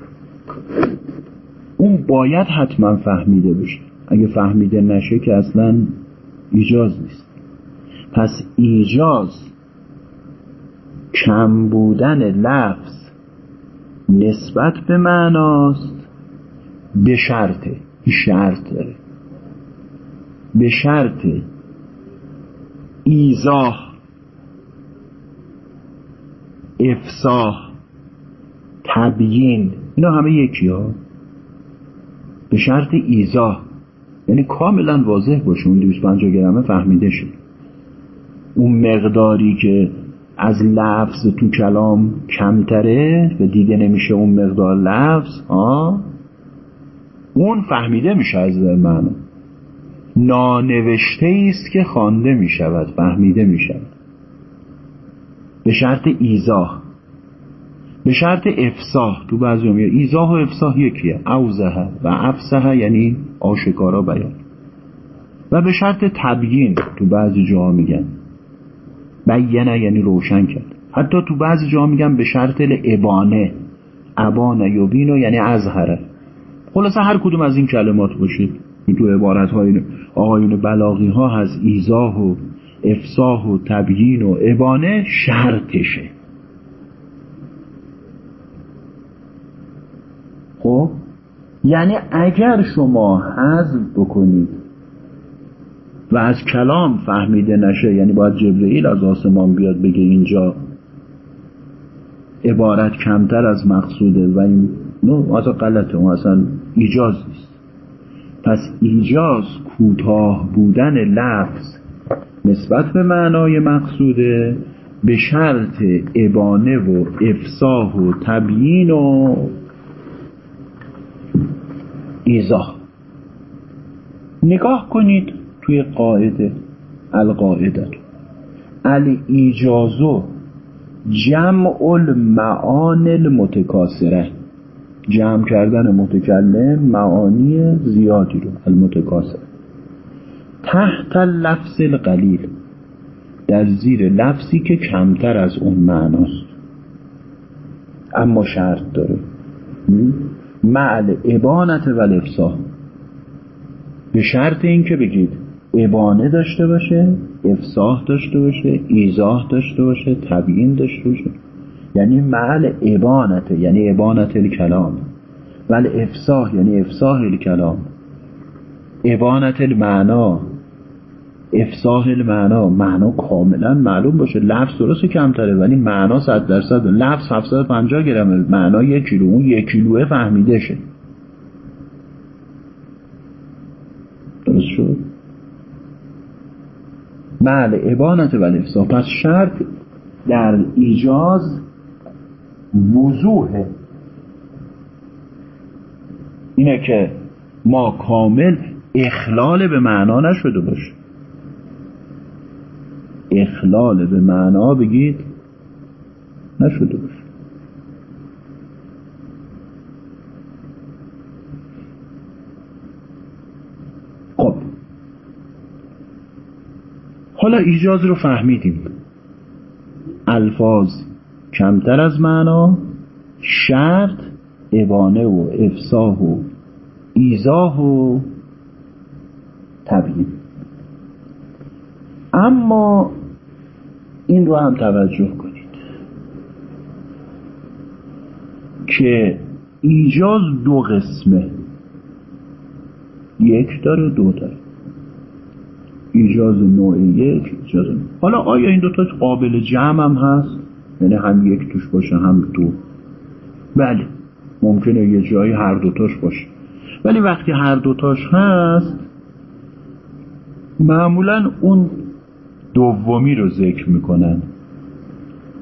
اون باید حتما فهمیده بشه. اگه فهمیده نشه که اصلا ایجاز نیست. پس ایجاز کم بودن لفظ نسبت به معناست به شرطه شرط داره. به شرط ایزاه افساه تبیین اینا همه یکی ها به شرط ایزاه یعنی کاملا واضح باشه اون 250 گرمه فهمیده شد. اون مقداری که از لفظ تو کلام کمتره و دیده نمیشه اون مقدار لفظ ها اون فهمیده میشه از معنا نانوشته است که خوانده می‌شود فهمیده می‌شود. به شرط ایزاه. به شرط افساه تو بعضی میگه ایزاه و افساه یکیه. اوزه و افسه یعنی آشکارا بیان. و به شرط تبیین تو بعضی جاها میگن. بینه یعنی روشن کرد. حتی تو بعضی جاها میگن به شرط ابانه. ابانه یوبینو یعنی ازهره خلاصه هر کدوم از این کلمات باشید. تو عبارت های آقایون بلاغی ها هست. ایزاه و افساه و تبیین و ابانه شرطشه. خب؟ یعنی اگر شما حذف بکنید و از کلام فهمیده نشه یعنی باید جبرئیل از آسمان بیاد بگه اینجا عبارت کمتر از مقصوده و این نه اصلا غلطه اون اصلا ایجاز نیست. پس ایجاز کوتاه بودن لفظ نسبت به معنای مقصوده به شرط ابانه و افساه و تبیین و ایزاه نگاه کنید توی قاعده القاعده. ال ایجازو جمع المعان المتکاسره جمع کردن متکلم معانی زیادی رو المتکاسره تحت لفظ القلیل در زیر لفظی که کمتر از اون معناست. اما شرط داره. معل ابانت و لفظا به شرط اینکه بگید ابانه داشته باشه افساه داشته باشه ایزاه داشته باشه تبیین داشته باشه. یعنی معل ابانت یعنی ابانت الکلام. ولی افساه یعنی افساه الکلام. ابانت المعنا. افساه المعنا. معنا کاملا معلوم باشه. لفظ درست کمتره ولی معنا صد درصد. لفظ 750 گرم. معنا یک کیلو اون یک کیلوه فهمیده شه درست شد بله ابانت و افساه پس شرط در ایجاز وضوحه اینه که ما کامل اخلال به معنا نشده باشه. اخلال به معنا بگید نشده باشه خب حالا ایجاز رو فهمیدیم. الفاظ کمتر از معنا شرط ابانه و افساه و ایزاه و تبیین. اما این رو هم توجه کنید که ایجاز دو قسمه. یک داره دو داره. ایجاز نوع یک ایجاز نوع. حالا آیا این دوتا قابل جمع هم هست؟ یعنی هم یک توش باشه هم دو. بله ممکنه یه جایی هر دوتاش باشه. ولی وقتی هر دوتاش هست معمولا اون دومی رو ذکر می‌کنن.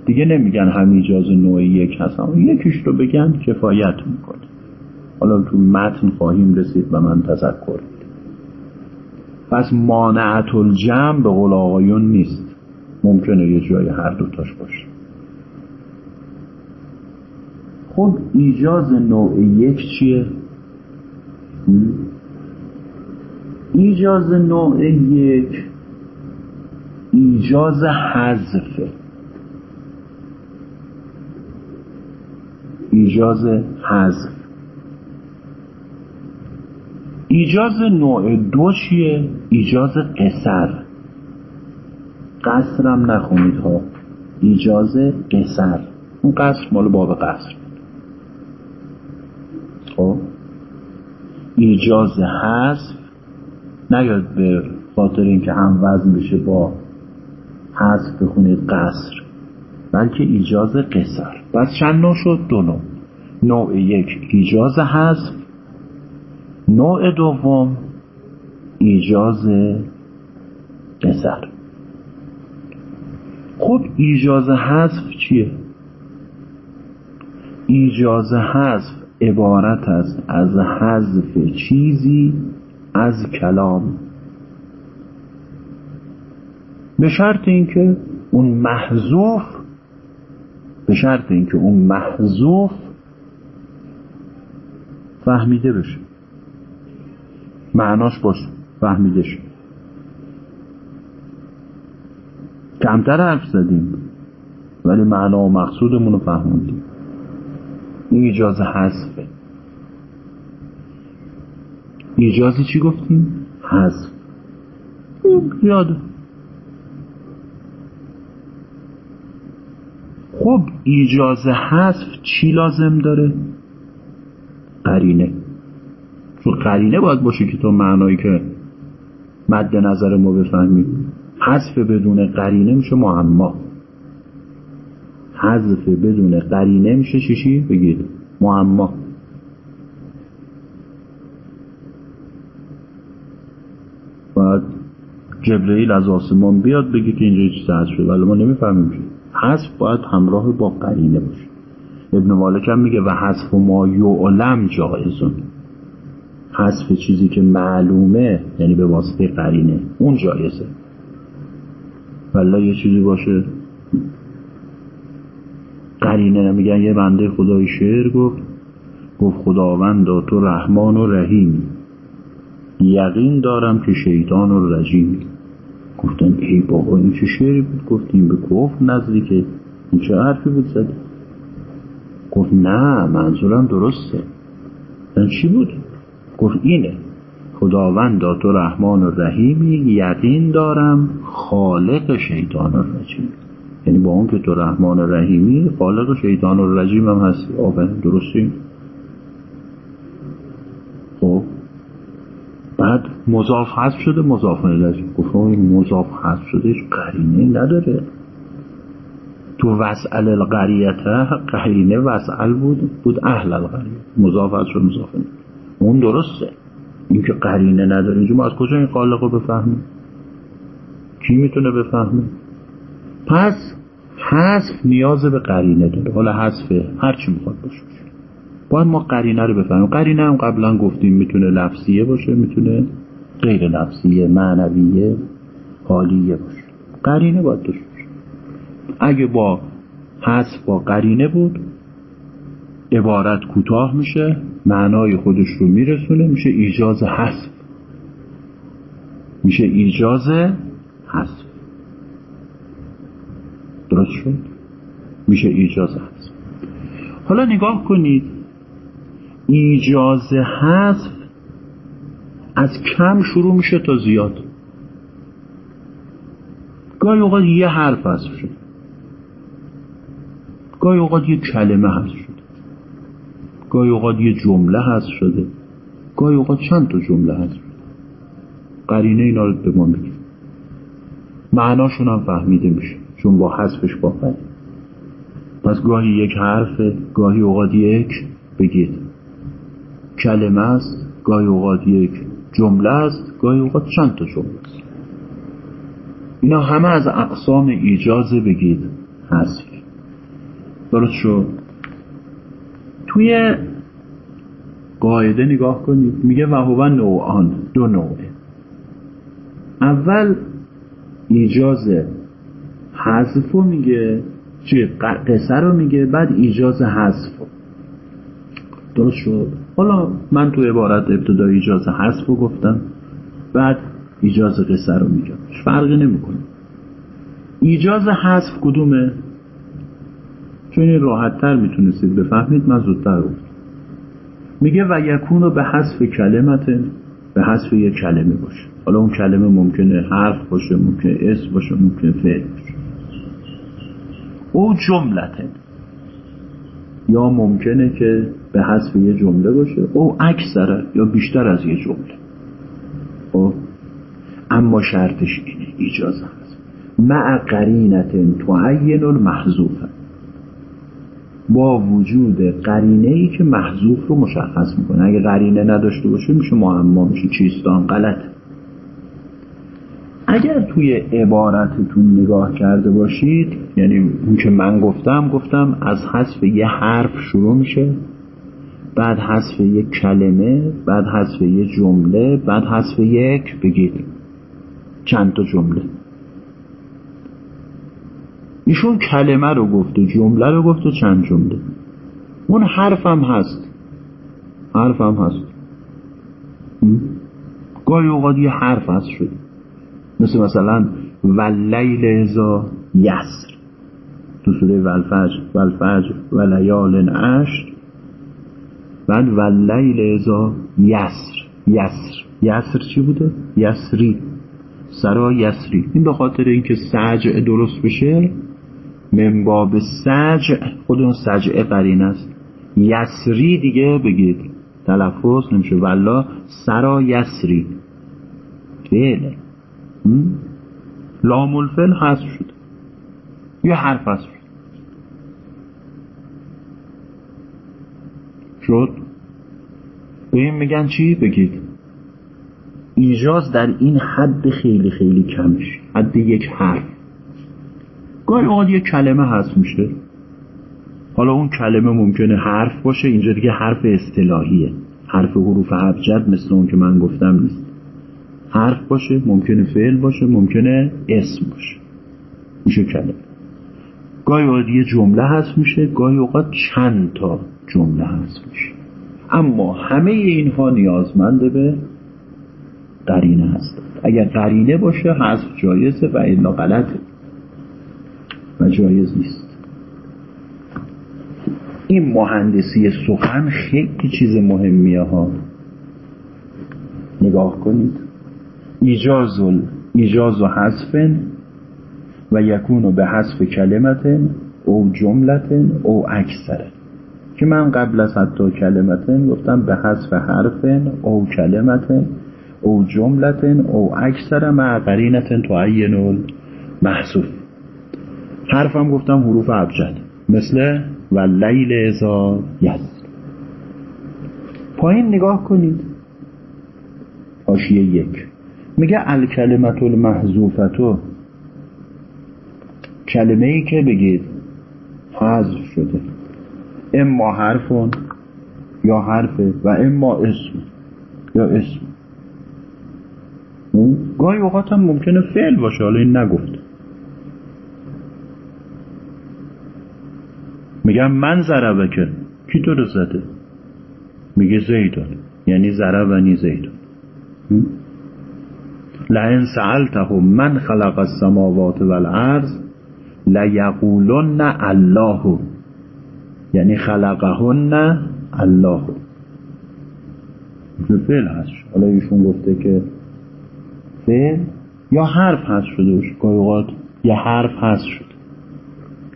دیگه نمیگن هم ایجاز نوع یک هست. اما یکیش رو بگن کفایت می‌کنه. حالا تو متن خواهیم رسید و من تذکر. پس مانعت الجمع به قول آقایون نیست. ممکنه یه جای هر دوتاش باشه. خب ایجاز نوع یک چیه؟ ایجاز نوع یک ایجاز حذفه ایجاز حذف. ایجاز نوع دو چیه؟ ایجاز قصر قصرم نخونید ها. ایجاز قصر اون قصر مال باب قصر. خب. ایجاز حذف. نیاد به خاطر اینکه هم وزن بشه با حذف بخونید قصر. بلکه ایجاز قصر. بس چند نوع شد؟ دو نوع. نوع یک ایجاز حذف. نوع دوم ایجاز قصر خب ایجاز حذف چیه؟ ایجاز حذف عبارت است از حذف چیزی از کلام. به شرط اینکه اون محذوف به شرط اینکه اون محذوف فهمیده بشه. معناش باشه فهمیده شه کمتر حرف زدیم ولی معنا و مقصودمون رو فهموندیم این ایجاز حذفه. چی گفتیم؟ حذف. یاده خب ایجاز حذف چی لازم داره؟ قرینه. چون قرینه باید باشه که تو معنایی که مد نظر ما بفهمیم حذف بدون قرینه میشه معما. حذف بدون قرینه میشه چیشی بگید. معما. باید جبرئیل از آسمان بیاد بگه که اینجا چیز حذف شده. ولی ما نمی‌فهمیم که حذف باید همراه با قرینه باشه. ابن مالک هم میگه و حذف ما یعلم جایزون. حذف چیزی که معلومه یعنی به واسطه قرینه. اون جایزه. ولی یه چیزی باشه. قرینه میگن یه بنده خدای شعر گفت. گفت خداوند تو رحمان و رحیم یقین دارم که شیطان و رجیم گفتن ای بابا این چه شعری بود؟ گفتیم به کفر نزدیکه این چه حرفی بود زدی گفت نه منظورم درسته. این چی بود؟ گفت اینه. خداوند تو رحمان و رحیمی یقین دارم خالق شیطان و رجیم. یعنی با اون که تو رحمان و رحیمی خالق شیطان و رجیم هم هستی. آفرین درستی. خب. بعد مضاف حذف شده مضاف الیه گفتم این مضاف حذف شده هیچ قرینه نداره. تو وسعل القریته قرینه وسعل بود بود اهل القریه مضاف حذف شده مضاف اون درسته. این که قرینه نداره. اینجا ما از کجا این خالق رو بفهمیم کی می‌تونه بفهمه؟ پس حذف نیاز به قرینه داره. حالا حذف هر چی می‌خواد باشه. باید ما قرینه رو بفهمیم. قرینه هم قبلا گفتیم می‌تونه لفظیه باشه می‌تونه غیر لفظیه معنویه حالیه باشه. قرینه باید داشته اگه با حذف با قرینه بود عبارت کوتاه میشه. معنای خودش رو میرسونه میشه ایجاز حذف. میشه ایجاز حذف. درست شد؟ میشه ایجاز حذف. حالا نگاه کنید. ایجاز حذف از کم شروع میشه تا زیاد. گاهی اوقات یه حرف حذف شد. گاهی اوقات یه کلمه حذف گاهی اوقات یه جمله حذف شده گاهی اوقات چند تا جمله شده. قرینه اینا رو به ما میگه. معناشون هم فهمیده میشه چون با حذفش با پس گاهی یک حرف گاهی اوقات یک بگید. کلمه است گاهی اوقات یک. جمله است گاهی اوقات چند تا جمله است. اینا همه از اقسام ایجاز بگید حذف. درست شد؟ توی قاعده نگاه کنید میگه و هو نوعان دو نوعه. اول ایجاز حذف میگه چه قصه رو میگه بعد ایجاز حذف. درست شد؟ حالا من تو عبارت ابتدا ایجاز حذف رو گفتم بعد ایجاز قصه رو میگم. فرقی نمی‌کنه. ایجاز حذف کدومه؟ چون این راحت تر می‌تونستید بفهمید من زودتر گفتم. میگه و یکون به حذف کلمت به حذف یک کلمه باشه. حالا اون کلمه ممکنه حرف باشه ممکنه اسم باشه ممکنه فعل باشه. او جملته. یا ممکنه که به حذف یه جمله باشه او اکثره یا بیشتر از یه جمله. او خب؟ اما شرطش اینه ایجازه هست. مع قرینت تعین المحذوفه با وجود قرینه ای که محذوف رو مشخص می‌کنه. اگه قرینه نداشته باشه میشه معما میشه چیستان غلط. اگر توی عبارتتون نگاه کرده باشید یعنی اون که من گفتم گفتم از حذف یه حرف شروع میشه بعد حذف یک کلمه بعد حذف یه جمله بعد حذف یک بگید. چند تا جمله. ایشون کلمه رو گفته جمله رو گفته چند جمله. اون حرفم هست. حرفم هست. گاهی اوقات یه حرف هست شده. مثل مثلا ولیل ازا یسر. تو سوره ولفجر ولفجر ولیال عشر بعد ولیل ازا یسر. یسر. یسر چی بوده؟ یسری. سرا یسری. این به خاطر اینکه سجع درست بشه منباب سجع. خود اون سجع قرین است. یسری دیگه بگید. تلفظ نمیشه. ولا سرا یسری. فعله لام الفل حذف شد. یه حرف حذف شد. شد. به این میگن چی؟ بگید. ایجاز در این حد خیلی خیلی کمش. حد یک حرف. گاهی اوقات یه کلمه هست میشه. حالا اون کلمه ممکنه حرف باشه اینجا دیگه حرف اصطلاحیه. حرف حروف ابجد مثل اون که من گفتم نیست. حرف باشه ممکنه فعل باشه ممکنه اسم باشه. میشه کلمه. گاهی اوقات یه جمله هست میشه گاهی اوقات چند تا جمله هست میشه. اما همه اینها نیازمنده به قرینه هست. اگر قرینه باشه حذف جایزه و الا غلطه. و جایز نیست. این مهندسی سخن خیلی چیز مهمیه ها. نگاه کنید. ایجاز ایجاز و حذف و یکون به حذف کلمت او جملت او اکثر که من قبل از حتی کلمت گفتم به حذف حرف او کلمت او جملت او اکثر مع قرینت تعین محصوف حرفم گفتم حروف ابجد. مثل و لیل ازا یس پایین نگاه کنید. آشیه یک. میگه الکلمت المحذوفتو کلمه ای که بگید حذف شده. اما حرفون یا حرفه و اما اسم یا اسم. گاهی اوقات هم ممکنه فعل باشه حالا این نگفت. میگم من ضربه کی تو رو زده؟ میگه زیدان یعنی ضربنی زیدان لئن سألتهم من خلق السماوات والارض لیقولن الله. یعنی خلقهن الله. فعل هست؟ حالا ایشون گفته که فعل یا حرف هست شده؟ گاهی اوقات یه حرف هست شده؟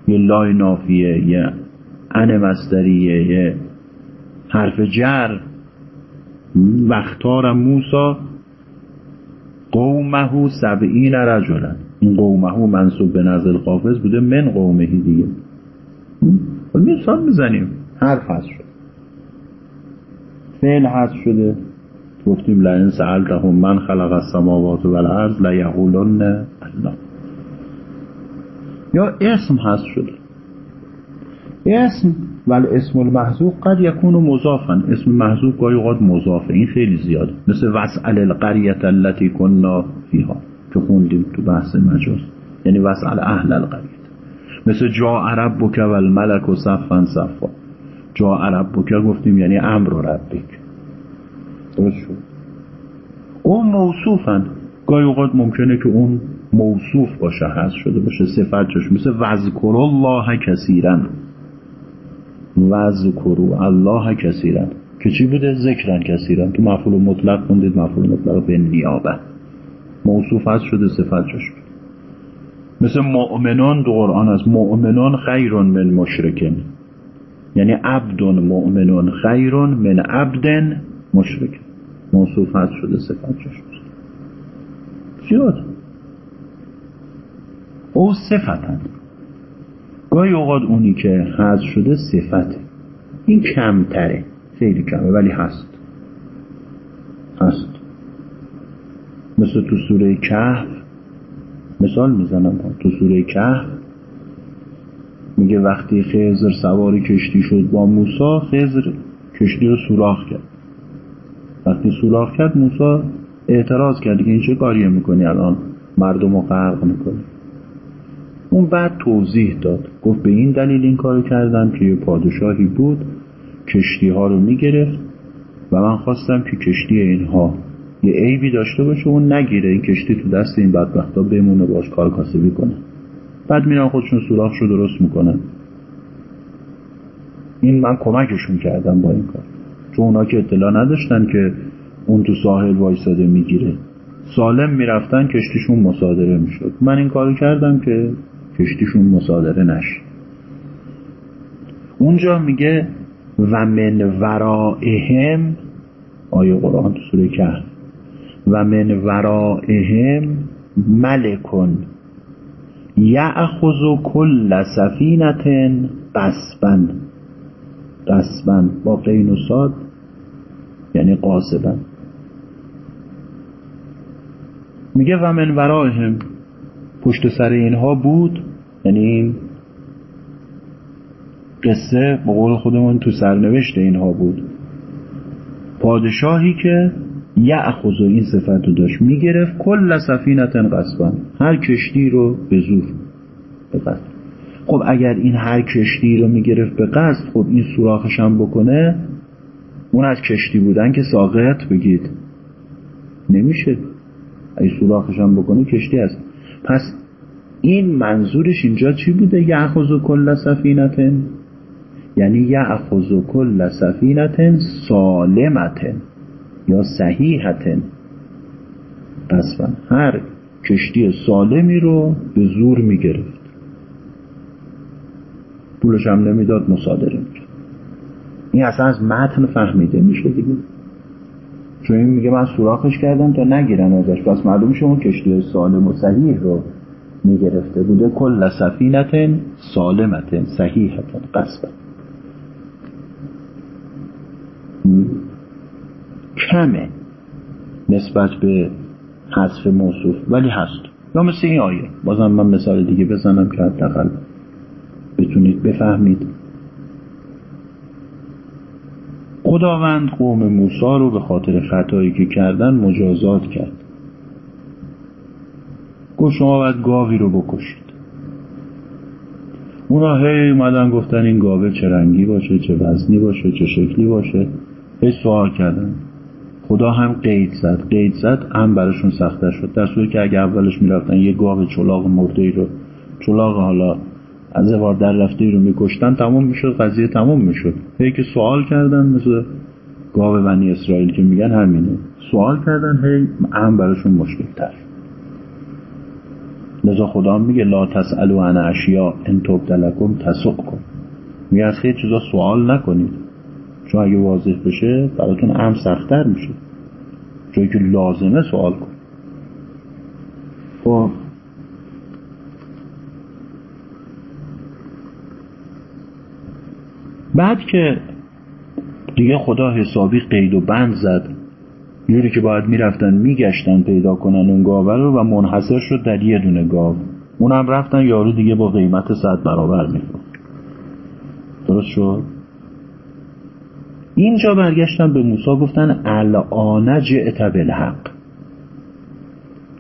یه لای نافیه یه ان مستریه یه حرف جر. وقتار موسا قومه سبعین رجلن این قومه منصوب به نزل قافظ بوده من قومهی دیگه. مثال می‌زنیم. حرف هست شده فعل هست شده. گفتیم لئن سألتهم من خلق السماوات والارض لیقولن الله. یا اسم هست شده. اسم ولی اسم المحذوف قد یکون مضافا. اسم محذوف گاهی اوقات مضافه. این خیلی زیاده. مثل وسعل القریت التي كنا فیها. که خوندیم تو بحث مجاز. یعنی وسعل اهل القریت مثل جا عرب بک و الملک و صفا صفا. جا عرب بک گفتیم یعنی امر و ربک. درست شد؟ اون موصوفن گاهی اوقات ممکنه که اون موصوف باشه هست شده باشه صفت جاش مثل وذکر الله کثیرن. وذکرو الله کثیرن. که چی بوده؟ ذکرن کثیرن. تو مفعول مطلق خوندید مفعول مطلق به نیابه. موصوف هست شده صفت جاش. مثل مؤمنان دو قرآن است. مؤمنان خیرون من مشرکن یعنی عبد مؤمنون خیرون من عبد مشرک موصوف هست شده صفت جاش. زیاد او صفتن گاهی اوقات اونی که هست شده صفته. این کمتره. خیلی کمه ولی هست. هست. مثل تو سوره کهف مثال می‌زنم تو سوره کهف میگه وقتی خیزر سواری کشتی شد با موسا خیزر کشتی رو سوراخ کرد. وقتی سوراخ کرد موسا اعتراض کرد که این چه کاریه می‌کنی الان؟ مردم رو غرق می‌کنی. اون بعد توضیح داد. گفت به این دلیل این کارو کردم که یه پادشاهی بود کشتی ها رو می‌گرفت و من خواستم که کشتی اینها یه عیبی داشته باشه اون نگیره. این کشتی تو دست این بدبختا بمونه باش کار کاسبی کنه. بعد میرن خودشون سوراخشو درست می‌کنن. این من کمکشون کردم با این کار. چون اونا که اطلاع نداشتن که اون تو ساحل وایساده می‌گیره. سالم می‌رفتن کشتیشون مصادره می‌شد. من این کارو کردم که کشتیشون مصادره نشه. اونجا میگه و من ورائهم آیه قرآن تو سوره کهف. و من ورائهم ملکن یعخذ کل سفینت قصبا قصبا با قین و صاد یعنی قاسبا میگه و من ورائهم پشت سر اینها بود. یعنی این قصه به قول خودمون تو سرنوشت اینها بود. پادشاهی که یعخذ این صفت رو داشت می‌گرفت کل سفینت قصبا هر کشتی رو به زور به قصد خب اگر این هر کشتی رو می‌گرفت به قصد خب این سوراخش هم بکنه اون از کشتی بودن که ساقط بگید. نمیشه. اگه سوراخش هم بکنه کشتی هست. پس این منظورش اینجا چی بوده؟ یعخذ کل سفینتن. یعنی یعخذ کل سفینتن سالمتن یا صحیحتن. قصبا هر کشتی سالمی رو به زور می‌گرفت. پولش هم نمی‌داد مصادره می‌کرد. این اصلا از متن فهمیده میشه دیگه. چون این میگه من سوراخش کردم تا نگیرن ازش. پس معلوم اون کشتی سالم و صحیح رو می‌گرفته بوده. کل سفینت سالمت صحیحت قصبا کمه نسبت به حذف موصوف ولی هست. یا مثل این آیه. بازم من مثال دیگه بزنم که حداقل بتونید بفهمید. خداوند قوم موسی رو به خاطر خطایی که کردن مجازات کرد. گفت شما باید گاوی رو بکشید. اونا هی اومدن گفتن این گاوه چه رنگی باشه چه وزنی باشه چه شکلی باشه. هی سوال کردن. خدا هم قید زد قید زد هم براشون سخته شد. در صورتی که اگه اولش می‌رفتن یه گاو چلاق مرده ای رو چلاق حالا از وار در رفته ای رو میکشتن تمام می‌شد قضیه تمام می‌شد. هی که سوال کردن مثل گاو بنی اسرائیل که میگن همینه. سوال کردن هی هم براشون مشکل تر لذا خدا میگه لا تسالو عن اشیا ان تبدلکم تسؤکم. میگه از خیلی چیزا سوال نکنید. چون اگه واضح بشه براتون هم سختتر میشه. جایی که لازمه سوال کن. خب. بعد که دیگه خدا حسابی قید و بند زد جوری که باید می‌رفتن میگشتن پیدا کنن اون گاوه رو و منحصر شد در یه دونه گاو. اونم رفتن یارو دیگه با قیمت صد برابر میفروخت درست شد؟ اینجا برگشتن به موسی گفتن الان جئت بالحق.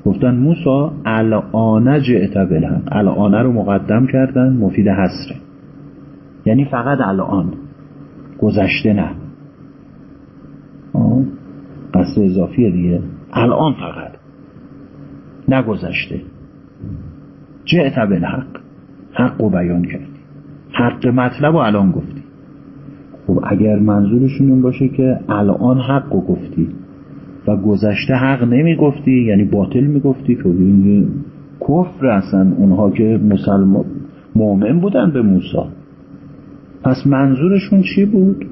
گفتن موسی الان جئت بالحق. الان رو مقدم کردن مفید حسره یعنی فقط الان. گذشته نه. قصد اضافیه دیگه. الان فقط. نگذشته جئت بالحق. حق و بیان کردی. حق مطلب و الان گفتی. خب اگر منظورشون این باشه که الان حق و گفتی و گذشته حق نمی گفتی یعنی باطل می گفتی که این کفر اصلا اونها که مسلمان مؤمن بودن به موسی. پس منظورشون چی بود؟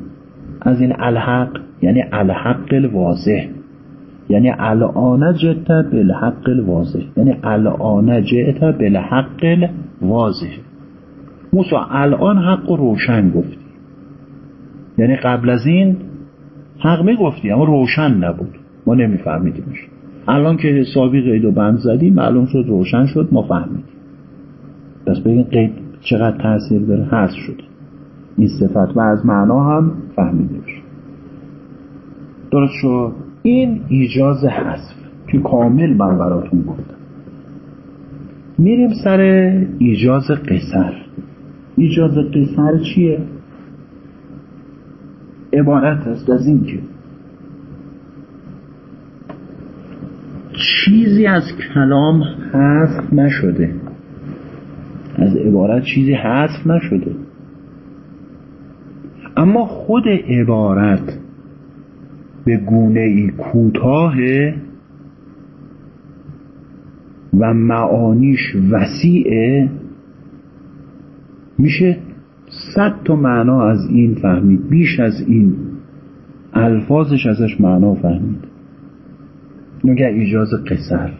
از این الحق یعنی الحق الواضح. یعنی الان جئت بالحق الواضح. یعنی الان جئت بالحق الواضح. موسی الان حق و روشن گفتی. یعنی قبل از این حق می‌گفتی اما روشن نبود. ما نمیفهمیدیمش. الان که حسابی قید و بند زدی معلوم شد روشن شد ما فهمیدیم. پس بگین قید چقدر تاثیر داره حذف شد این صفت و از معنا هم فهمیده بشه درست شد؟ این ایجاز حذف که کامل من براتون گفتم. میریم سر ایجاز قصر. ایجاز قصر چیه؟ عبارت است از این که چیزی از کلام حذف نشده. از عبارت چیزی حذف نشده. اما خود عبارت به گونه ای کوتاه و معانیش وسیعه میشه صد تا معنا از این فهمید بیش از این الفاظش ازش معنا فهمید. نگه ایجاز قصر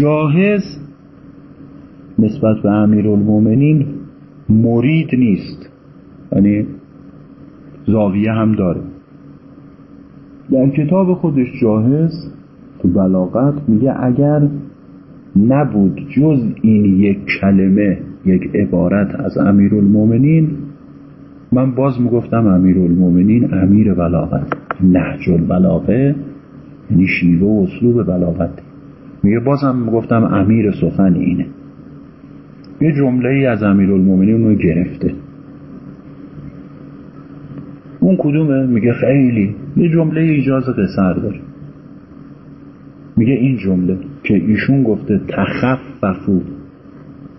جاهز نسبت به امیر المومنین مرید نیست. یعنی زاویه هم داره. در کتاب خودش جاهز تو بلاغت میگه اگر نبود جز این یک کلمه یک عبارت از امیر المومنین من باز می‌گفتم امیر المومنین امیر بلاغت نهج البلاغه یعنی شیوه و اسلوب بلاغت. میگه بازم می‌گفتم امیر سخن اینه. یه جمله ای از امیر المومنین رو گرفته. اون کدومه؟ میگه خیلی. یه جمله ایجاز قصر داره. میگه این جمله که ایشون گفته تخففو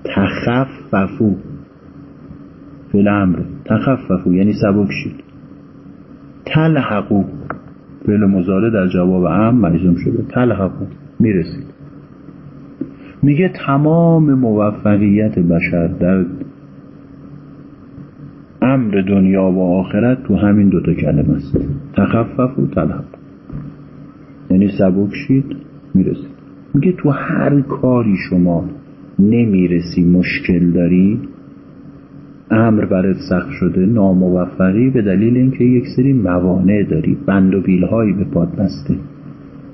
تخففو فعل امره تخففو یعنی سبک شید تلحقو. فعل مزاره در جواب ام مجزوم شده. تلحقو. می‌رسید. میگه تمام موفقیت بشر در امر دنیا و آخرت تو همین دوتا کلمه است. تخفف و طلب یعنی سبک شید می‌رسید. میگه تو هر کاری شما نمی‌رسی مشکل داری امر برات سخت شده ناموفقی به دلیل اینکه یک سری موانع داری بند و بیلهایی به پاد بسته.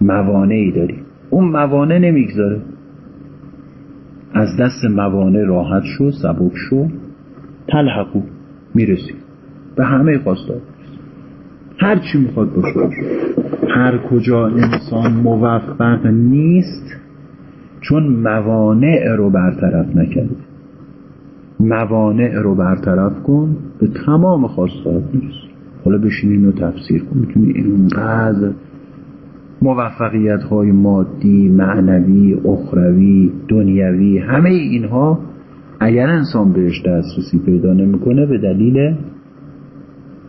موانعی داری. اون موانع نمی‌گذاره. از دست موانع راحت شو سبک شو. تلحقو. می‌رسی. به همه خواستار هر چی می‌خواد باشه. هر کجا انسان موفق نیست چون موانع رو برطرف نکرده موانع رو برطرف کن به تمام خواستار نیست. حالا بشینین و تفسیر کن. می‌تونی اینقدر موفقیت های مادی معنوی اخروی دنیوی همه اینها اگر انسان بهش دسترسی پیدا نمی‌کنه به دلیل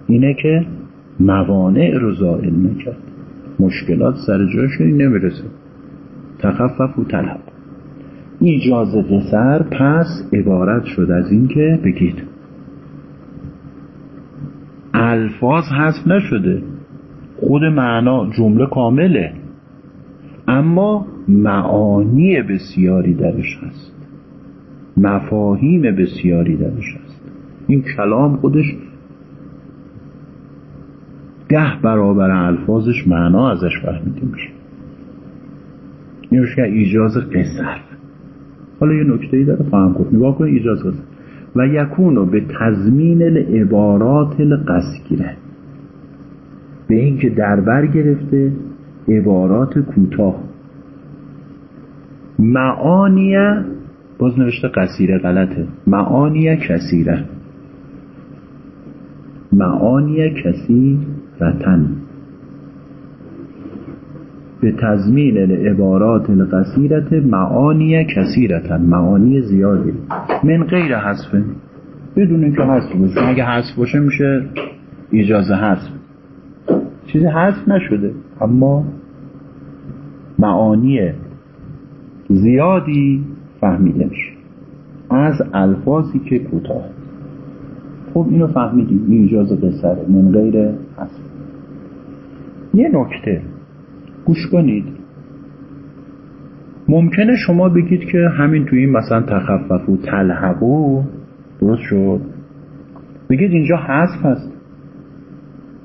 اینه که موانع رو زائل نکرد مشکلات سر جاشون نمی‌رسه. تخفف و تلحق ایجاز قصر پس عبارت شد از اینکه بگید. الفاظ حذف نشده. خود معنا جمله کامله اما معانی بسیاری درش هست. مفاهیم بسیاری درش هست. این کلام خودش ده برابر الفاظش معنا ازش فهمیده میشه. این میشه ایجاز قصر. حالا یه نکته داره فهم کنید نگاه کنید ایجاز قصر. و یکونو به تضمین العبارات القصیره. به اینکه دربر گرفته عبارات کوتاه. معانیه باز نوشته قصیره غلطه. معانی کثیره. معانی کثیرتن. به تضمین عبارات القصیرت معانی کثیرتن. معانی زیادی. من غیر حذفه بدون اینکه حذف باشه اگه حذف باشه میشه اجازه حذف. چیزی حذف نشده اما معانی زیادی فهمیده میشه. از الفاظی که کوتاه. خب اینو فهمیدیم این اجازه بسره من غیر حذف. یه نکته گوش کنید. ممکنه شما بگید که همین توی این مثلا تخفف و تلحقو درست شد. بگید اینجا حذف هست.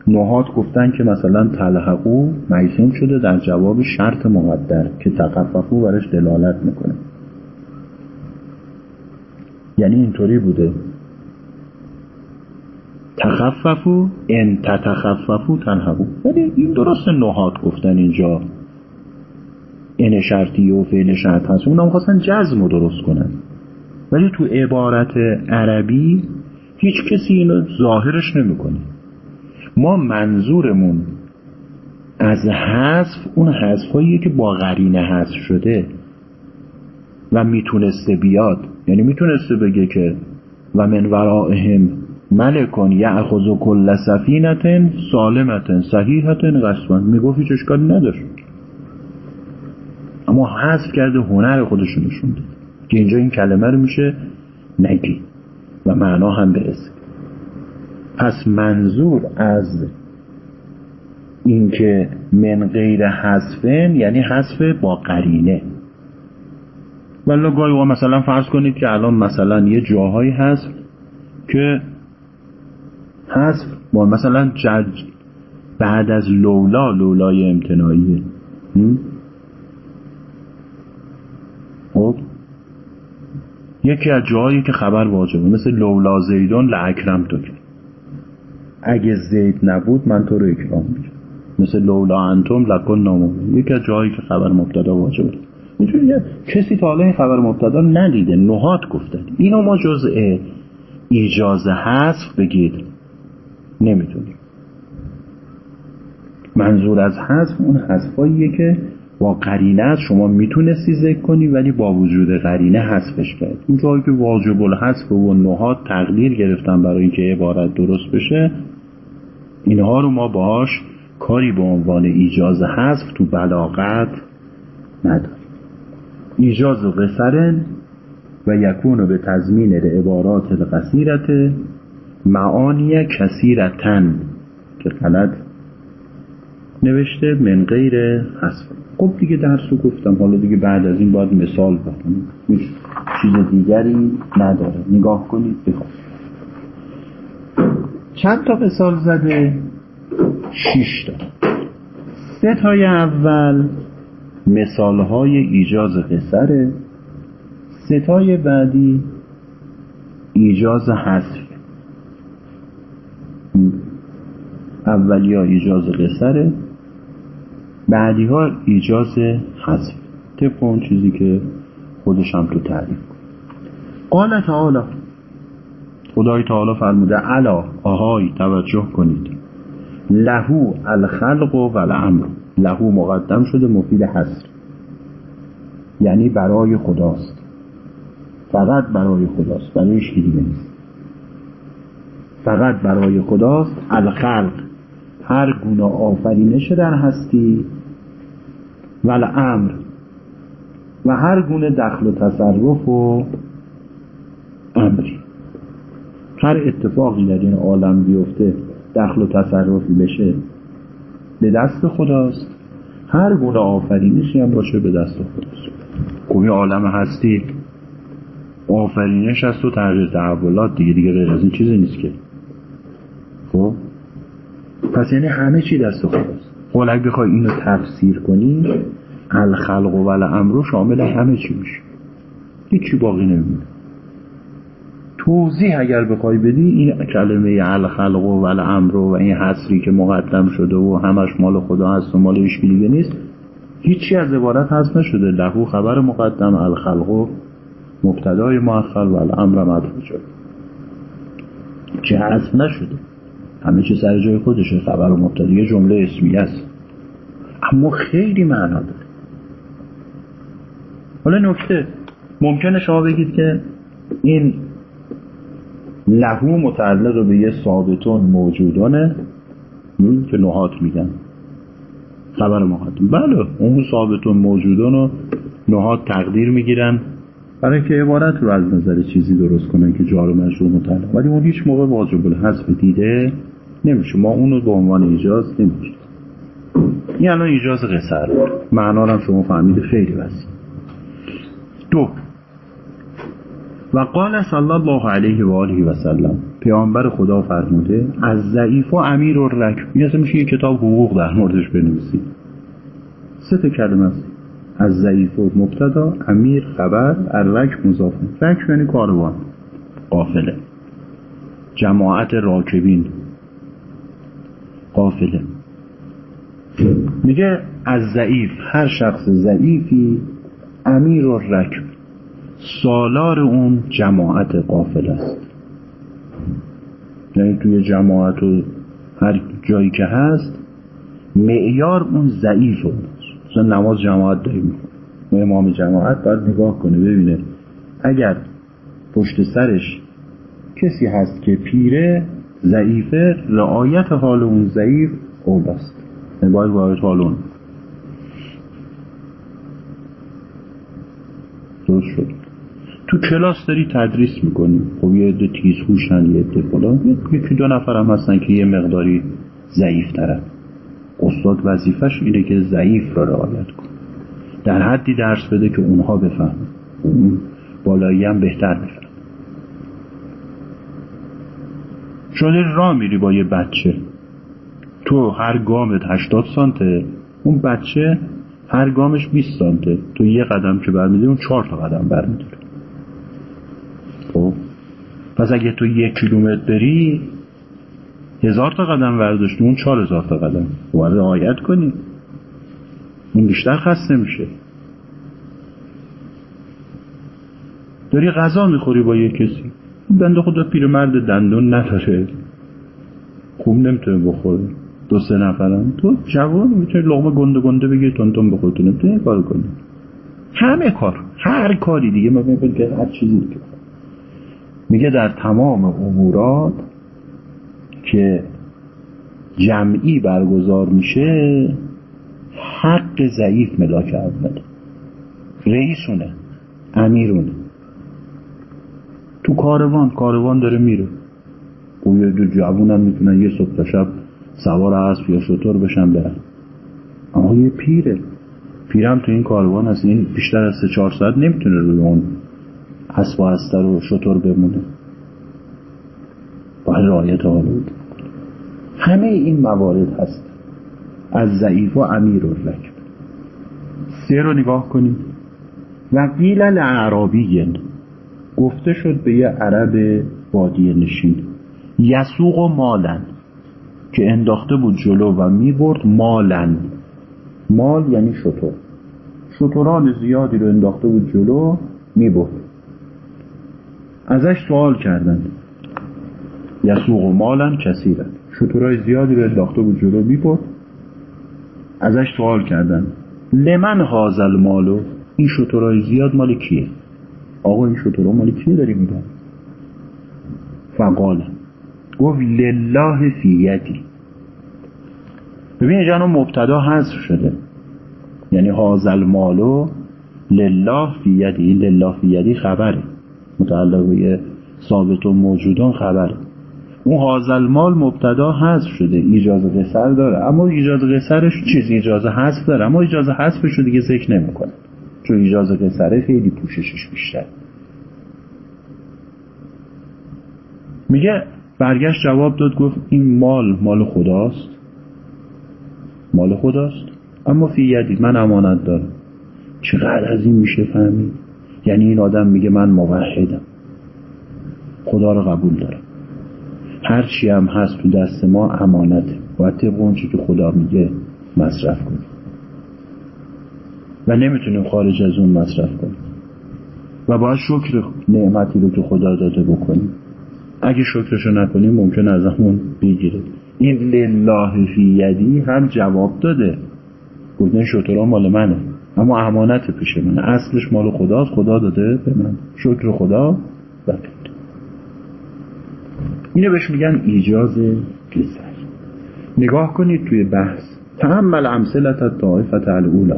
نهاد گفتن که مثلا تلحقو مجزوم شده در جواب شرط مقدر که تخففو برش دلالت می‌کنه. یعنی اینطوری بوده. تخففو ان تتخففو تنهبو. ولی این درست نهاد گفتن اینجا. ان شرطی و فعل شرط هست. اونم خواستن جزم رو درست کنن. ولی تو عبارت عربی هیچ کسی اینو ظاهرش نمی‌کنه. ما منظورمون از حذف اون حذف که با قرینه حذف شده و می‌تونسته بیاد. یعنی می‌تونسته بگه که و من ورائهم ملکون یعخذ کل سفینت سالمت صحیحت قصبا می‌گفت هیچ اشکالی نداشت. اما حذف کرده هنر خودشون نشون که اینجا این کلمه رو میشه نگی و معنا هم برسه پس منظور از اینکه من غیر حذفن یعنی حذف با قرینه. ولی گاهی مثلا فرض کنید که الان مثلا یه جاهایی هست که حذف با مثلا جج بعد از لولا لولای امتناعیه. خب؟ یکی از جاهایی که خبر واجبه مثل لولا زیدون لعکرم تو اگه زید نبود من تو رو اکرام می‌کنم. مثل لولا انتم لکن نامو یکی از جاهایی که خبر مبتدا واجبه. اینجوری کسی تا حالا این خبر مبتدا ندیده نهات گفتن. اینو ما جزء ایجازه حذف بگید. نمی‌تونیم. منظور از حذف اون حذفاییه که با قرینه است شما می‌تونستی ذکر کنی ولی با وجود قرینه حذفش کرد اون جایی که واجب الحذف و نهاد تقدیر گرفتن برای اینکه عبارت درست بشه اینها رو ما باهاش کاری به عنوان ایجاز حذف تو بلاغت نداریم. ایجاز و قصرن و یکون به تضمین عبارات القصیرت معانی کثیرتن که غلط نوشته من غیر حذف خب دیگه درس رو گفتم. حالا دیگه بعد از این باید مثال بکنیم چیز دیگری نداره. نگاه کنید بخواد چند تا مثال زده؟ شیش تا. سه تای اول. مثالهای ایجاز قصره ستای بعدی. ایجاز حذف. اولی ها ایجاز قصره بعدی ها ایجاز حذف طبق اون چیزی که خودش هم تو تعریف قال تعالی. خدای تعالی فرموده علا آهای توجه کنید. لهو الخلق و الامر. لهو مقدم شده مفید حصر یعنی برای خداست. فقط برای خداست برای هیچ دیگه نیست. فقط برای خداست الخلق. هر گونه آفرینش در هستی و امر. و هر گونه دخل و تصرف و امری. هر اتفاقی در این عالم بیفته دخل و تصرفی بشه به دست خداست. هر گونه آفرینشی هم باشه به دست خداست. خب عالم هستی آفرینش هست و تغییر تحولات دیگه دیگه غیر از این چیزی نیست که. خب؟ پس یعنی همه چی دست خداست. خب اگه بخوای اینو تفسیر کنی الخلق و امر شامل همه چی میشه. هیچی باقی نمیمونه. توضیح اگر بخوای بدی این کلمه الخلق و امر و این حصری که مقدم شده و همش مال خدا هست و مال هیچ دیگه نیست هیچی از عبارت هست نشده. لهو خبر مقدم الخلق و مبتدای مؤخر و الامر مدفوع شده. چه حذف نشده؟ همه چی سر جای خودشه. خبر و مبتدا یه جمله اسمی است اما خیلی معنا داره. حالا نکته. ممکنه شما بگید که این لهو متعلق به یه ثابتون موجودانه؟ که نهات میگن. خبر مقدم بله اون ثابتون موجودان رو نهات تقدیر می‌گیرن. برای که عبارت رو از نظر چیزی درست کنن که جار مجرور متعلق ولی اون هیچ موقع واجب الحذف دیده نمیشه. ما اونو به عنوان ایجاز نمیشه این الان ایجاز قصر معنا هم شما فهمیده خیلی وسیع. دو. و قال صلی الله علیه و آله و سلم پیامبر خدا فرموده از ضعیف و امیر و رکب. این میشه یه کتاب حقوق در موردش بنویسید. سه تا کلمه است. از ضعیف و مبتدا امیر خبر الرک مضاف. رک یعنی کاروان. قافله. جماعت راکبین. قافله میگه از ضعیف هر شخص ضعیفی امیر و رکب سالار اون جماعت قافل است. یعنی توی جماعت و هر جایی که هست معیار اون ضعیف اون مثلا نماز جماعت داریم. امام جماعت باید نگاه کنه ببینه. اگر پشت سرش کسی هست که پیره ضعیفه رعایت حال اون ضعیف اول است یعنی باید رعایت حال اون. درست شد. تو کلاس داری تدریس می‌کنی. خب یه عده تیز هوشن یه عده فلان. یکی دو نفر هم هستن که یه مقداری ضعیف ترن استاد وظیفش اینه که ضعیف را رعایت کن در حدی درس بده که اونها بفهمن. اون بالایی هم بهتر بفهم شده را میری با یه بچه. تو هر گامت 80 سانته اون بچه هر گامش 20 سانته. تو یه قدم که برمیدی اون چهار تا قدم برمیداره خب؟ پس اگه تو یک کیلومتر بری هزار تا قدم برداشتی اون چهار هزار تا قدم. باید رعایت کنی. اون بیشتر خسته میشه. داری غذا می‌خوری با یه کسی. بنده خدا پیرمرد دندون نداره خوب نمی‌تونه بخوره. دو سه نفرم تو جوان می‌تونی لغمه گنده گنده بگیر تون تون بخور تو نمی‌تونی کار کنی. همه کار هر کاری دیگه ما که هر چیزی که میگه در تمام امورات که جمعی برگزار میشه حق ضعیف ملاک اوله رئیسونه امیرونه. تو کاروان کاروان داره میره. او یه دو جوون هم می‌تونن یه صبح تا شب سوار اسب یا شطور بشن برن. اما یه پیره. پیرم تو این کاروان هست. این بیشتر از سه چهار ساعت نمی‌تونه روی اون اسب و هستر و شطور بمونه. باید رعایت بود. همه این موارد هست. از ضعیف و امیر و رکب. سه رو نگاه کنید. و قیل لعرابی گفته شد به یه عرب وادی نشین. یسوق و مالن که انداخته بود جلو و می‌برد مالن. مال یعنی شطور. شطوران زیادی رو انداخته بود جلو می‌برد. ازش سوال کردن یسوق و مالن کثیرن. شطورای زیادی رو انداخته بود جلو می‌برد. ازش سوال کردن لمن حاضل مالو این شطورای زیاد مال کیه؟ آقا این شطورا مال کیه داری میگن فقال گفت لله فی یدی ببین اینجا مبتدا حذف شده. یعنی حاضل مالو لله فی یدی لله فی یدی خبره. متعلق به ثابت و موجودان خبره. اون حاضل مال مبتدا حذف شده. ایجاز قصر داره. اما ایجاز قصرش چیز؟ اجازه حذف داره. اما اجازه حذفش رو دیگه ذکر نمی‌کنه. چون ایجاز قصره خیلی پوششش بیشتر. میگه برگشت جواب داد گفت این مال مال خداست. مال خداست. اما فی یدی من امانت دارم. چقدر از این میشه فهمید؟ یعنی این آدم میگه من موحدم. خدا رو قبول دارم. هر چی هم هست تو دست ما امانته. باید طبق اون که خدا میگه مصرف کنیم و نمی‌تونیم خارج از اون مصرف کنیم. و باید شکر نعمتی رو که خدا داده بکنیم. اگه شکرشو نکنیم ممکن از همون بگیره این لله فی یدی هم جواب داده. گفته شطورا مال منه. اما امانت پیش منه. اصلش مال خداست. خدا داده به من. شکر خدا و اینو بهش میگن ایجاز قصر نگاه کنید توی بحث. تعمل امثلت الطائفت الاولا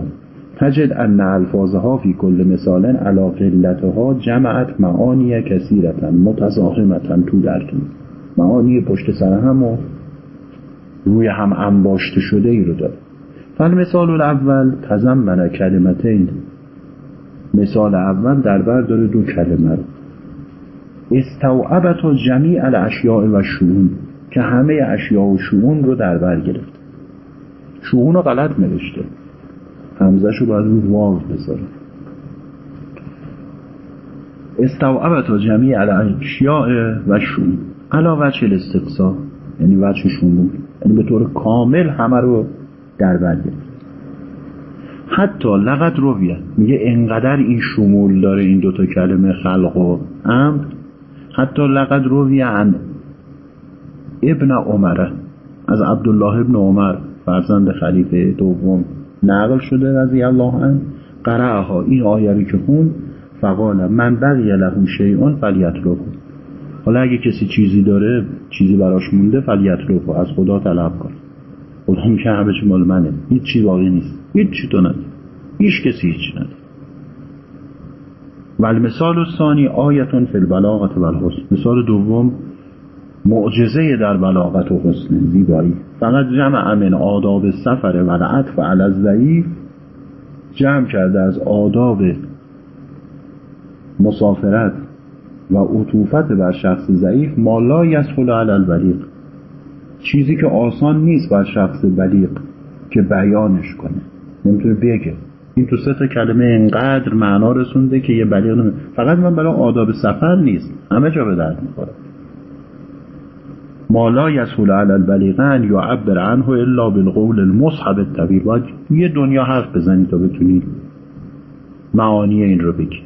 تجد ان الفاظها فی کل مثال علا قلتها جمعت معانی کثیرتا متزاحمتا تو در تو معانی پشت سر هم و روی هم انباشته شده ای رو داره. فالمثال الاول تزمن کلمتین. مثال اول در بر داره دو کلمه رو. استوعبت جمیع الاشیاء و شعون که همه اشیاء و شعون رو در بر گرفت. شعون رو غلط نوشته. همزه شو باید رو واو بذاره. استوعبت جمیع الاشیاء و شعون علا وجه الاستقصا. یعنی وجه شمول یعنی به طور کامل همه رو در بر حتی لقد رویه. میگه انقدر این شمول داره این دوتا کلمه خلق و امر حتی لقد روی عن ابن عمره. از عبدالله ابن عمر فرزند خلیفه دوم. نقل شده رضی الله عنه. قرعها این آیه که خون فقال من بقی له شیئون فلیطلبه حالا اگه کسی چیزی داره چیزی براش مونده فلیطلبه از خدا طلب کن. خدا میگه همه چی مال منه. هیچ چی باقی نیست. هیچ چی تو نداره هیچ کسی هیچ نداره. و المثال الثانی آیتون فی البلاغت و الحسن. مثال دوم معجزه در بلاغت و حسن زیبایی. فقط جمع من آداب سفر و العطف علی الضعیف جمع کرده از آداب مسافرت و عطوفت بر شخص ضعیف. ما لا یسهل علی چیزی که آسان نیست بر شخص بلیغ که بیانش کنه. نمی‌تونه بگه این تو سه کلمه انقدر معنا رسونده که یه بلیغ نمی... فقط من برای آداب سفر نیست. همه جا به درد می‌خوره. ما لا یسهل علی البلیغن یعبر عنه الا بالقول المصحب الطویل باید یه دنیا حرف بزنی تا بتونی معانی این رو بگی.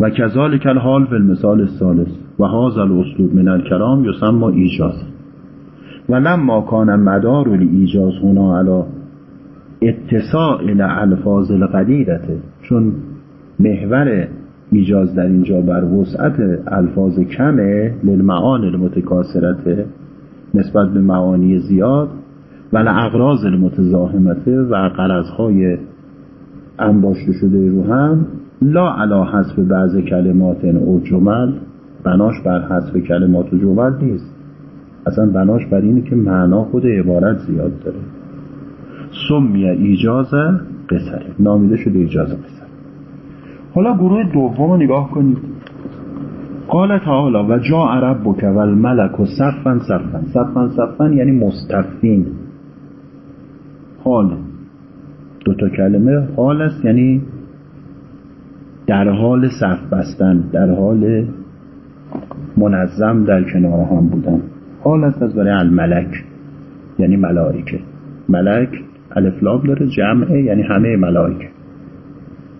و کذالک الحال فی المثال الثالث. و هذا الاسلوب من الکلام یسمى ایجاز. و لما کان مدار ایجاز هنا علی اتساع الفاظ القدیرته. چون محور ایجاز در اینجا بر وسعت الفاظ کمه للمعان المتکاسرته نسبت به معانی زیاد و الاغراض المتزاحمته و قرضهای انباشته شده رو هم لا علا حذف بعض کلمات او جمل بناش بر حذف کلمات و جمل نیست. اصلا بناش بر اینه که معنا خود عبارت زیاد داره. سمیه ایجاز قصره. نامیده شده ایجاز قصر حالا گروه دوم رو نگاه کنید. قال تعالی و جا عرب بک و الملک و صفن صفن. صفن صفن یعنی مستفین. حال. دوتا کلمه. حال است یعنی در حال صف بستن در حال منظم در کنار هم بودن. حال است از برای الملک یعنی ملائکه. ملک الفلام داره جمعه یعنی همه ملائکه.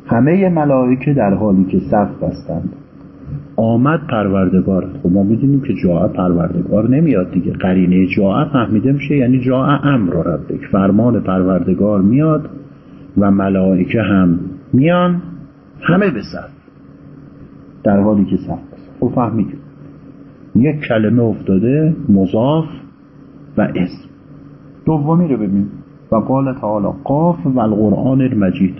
همه ملائکه در حالی که صف بستند آمد پروردگار. خب ما می‌دونیم که جاء پروردگار نمیاد دیگه. قرینه جاء فهمیده میشه یعنی جاء امر ربک فرمان پروردگار میاد و ملائکه هم میان همه به صف در حالی که صف خب فهمیدیم یک کلمه افتاده مضاف و اسم. دومی رو ببین. و قال تعالی قاف و القرآن المجید.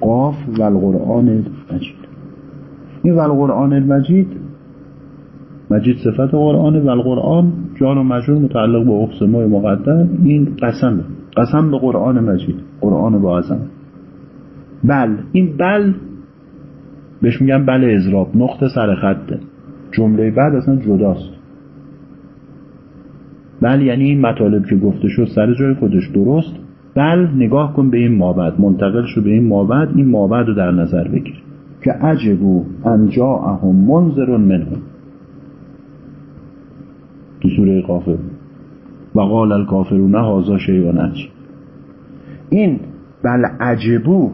قاف و القرآن المجید این و القرآن المجید مجید صفت قرآن و القرآن جان و مجرور متعلق به اقسمای مقدم. این قسمه قسم به قرآن مجید قرآن با عظمت بل این بل بهش میگن بل ازراب نقطه سر خطه جمله بعد اصلا جداست. بل یعنی این مطالب که گفته شد سر جای خودش درست. بل نگاه کن به این مابد منتقل شو به این مابد این مابد رو در نظر بگیر. که عجبو انجاهم منذر منهم تو سوره قافر. و قال الکافرون شیء عجیب این بل عجبو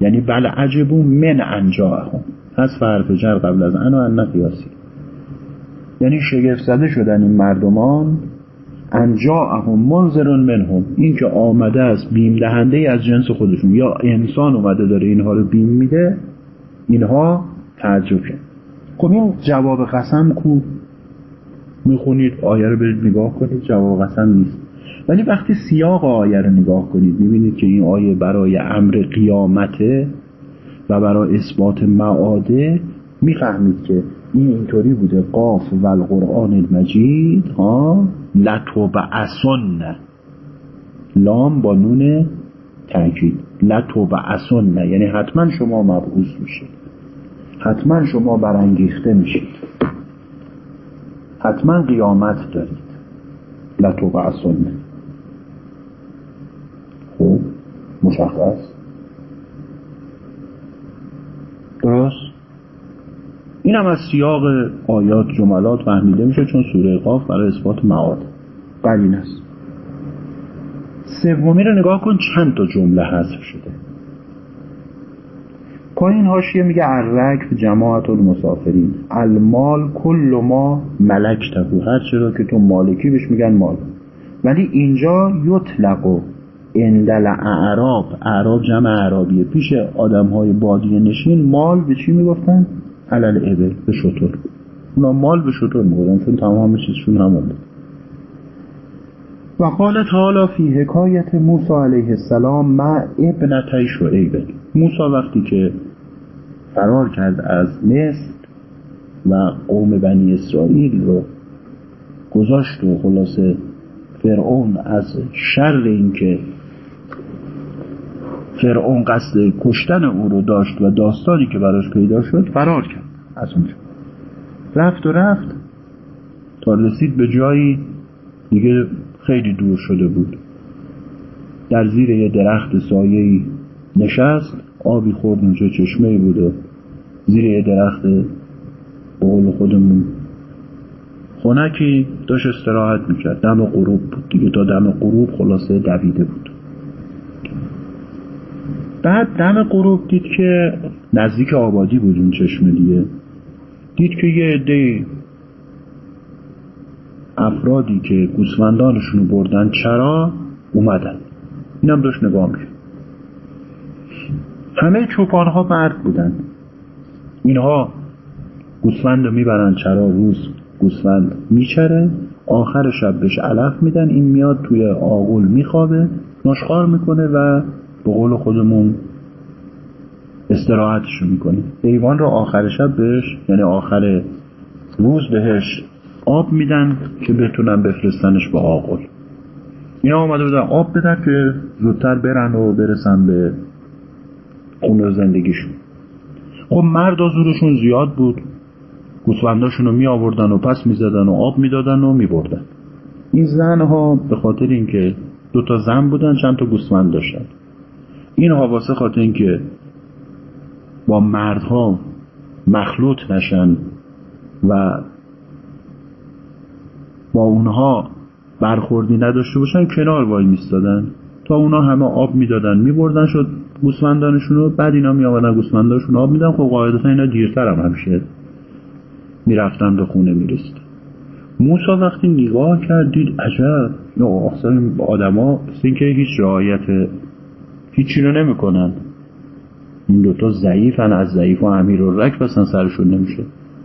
یعنی بل عجبو من انجاهم از فرف جر قبل از انا ان قیاسی. یعنی شگفت زده شدن این مردمان انجاهم منذرون منهم. این که آمده است بیم دهنده از جنس خودشون. یا انسان اومده داره اینها رو بیم میده اینها تعجب کرد خب این جواب قسم کو؟ می‌خونید آیه رو برید نگاه کنید. جواب قسم نیست. ولی وقتی سیاق آیه رو نگاه کنید می‌بینید که این آیه برای امر قیامته و برای اثبات معاده می‌فهمید که این اینطوری بوده. قاف و القرآن المجید ها؟ اسن لام با نون تاکید لطو اسن یعنی حتما شما مبعوث میشید. حتما شما برانگیخته میشید. حتما قیامت دارید. اسن خوب. مشخص. درست؟ این هم از سیاق آیات جملات فهمیده میشه چون سوره قاف برای اثبات معاد. قرین است. سومی رو نگاه کن چند تا جمله حذف شده. پایین هاشیه میگه الرکب جماعت المسافرین. المال کل ما ملکتهو هر چرا که تو مالکی بهش میگن مال. ولی اینجا یطلقو اندل اعراب اعراب جمع اعرابیه. پیش آدم های بادیه نشین مال به چی می‌گفتن؟ علل ابل به شطور. اونا مال به شطور می‌گفتن چون تمام چیزشون همون بود. و قال تعالی فی حکایت موسی علیه السلام مع ابنتی شعیب موسی وقتی که فرار کرد از مصر و قوم بنی اسرائیل رو گذاشت و خلاصه فرعون از شر اینکه فرعون قصد کشتن او رو داشت و داستانی که براش پیدا شد فرار کرد. از اونجا. رفت و رفت تا رسید به جایی دیگه خیلی دور شده بود. در زیر یه درخت سایه‌ای نشست آبی خورد اونجا چشمه بود زیر یه درخت به خودمون. خونکی داشت استراحت می‌کرد. دم غروب بود دیگه. تا دم غروب خلاصه دویده بود. بعد دم غروب دید که نزدیک آبادی بود اون چشمه دیگه. دید که یه عده افرادی که گوسفندانشون بردن چرا اومدن. اینم داشت نگاه میشه همه چوپانها مرد بودن. اینها گوسفند رو می‌برن چرا روز گوسفند میچره آخر شب بهش علف میدن این میاد توی آغول میخوابه نشخار می‌کنه و به قول خودمون استراحتشو می‌کنه حیوان رو آخر شب بهش یعنی آخر روز بهش آب میدن که بتونن بفرستنش به آقل اینا آمده بودن آب بدن که زودتر برن و برسن به خونه زندگیشون. خب مرد زورشون زیاد بود. گوسفنداشون رو می آوردن و پس می زدن و آب می دادن و می بردن این زنها به خاطر اینکه دو تا زن بودن چند تا گوسفند داشتن. این واسه خاطر اینکه با مردها مخلوط نشن و با اونها برخوردی نداشته باشن کنار وای میستادن. تا اونا همه آب می‌دادن میبردن شد گوسفندانشون رو بعد اینا می آمدن گوسفندانشون آب میدن. خب قاعدتا اینا دیرتر هم همیشه می‌رفتن به خونه می‌رسید موسا وقتی نگاه کرد دید عجب یا آدما که هیچ رعایت هیچی رو نمی‌کنن. این دوتا ضعیفن از ضعیف و امیر و رک بسن سرشون نمیشه.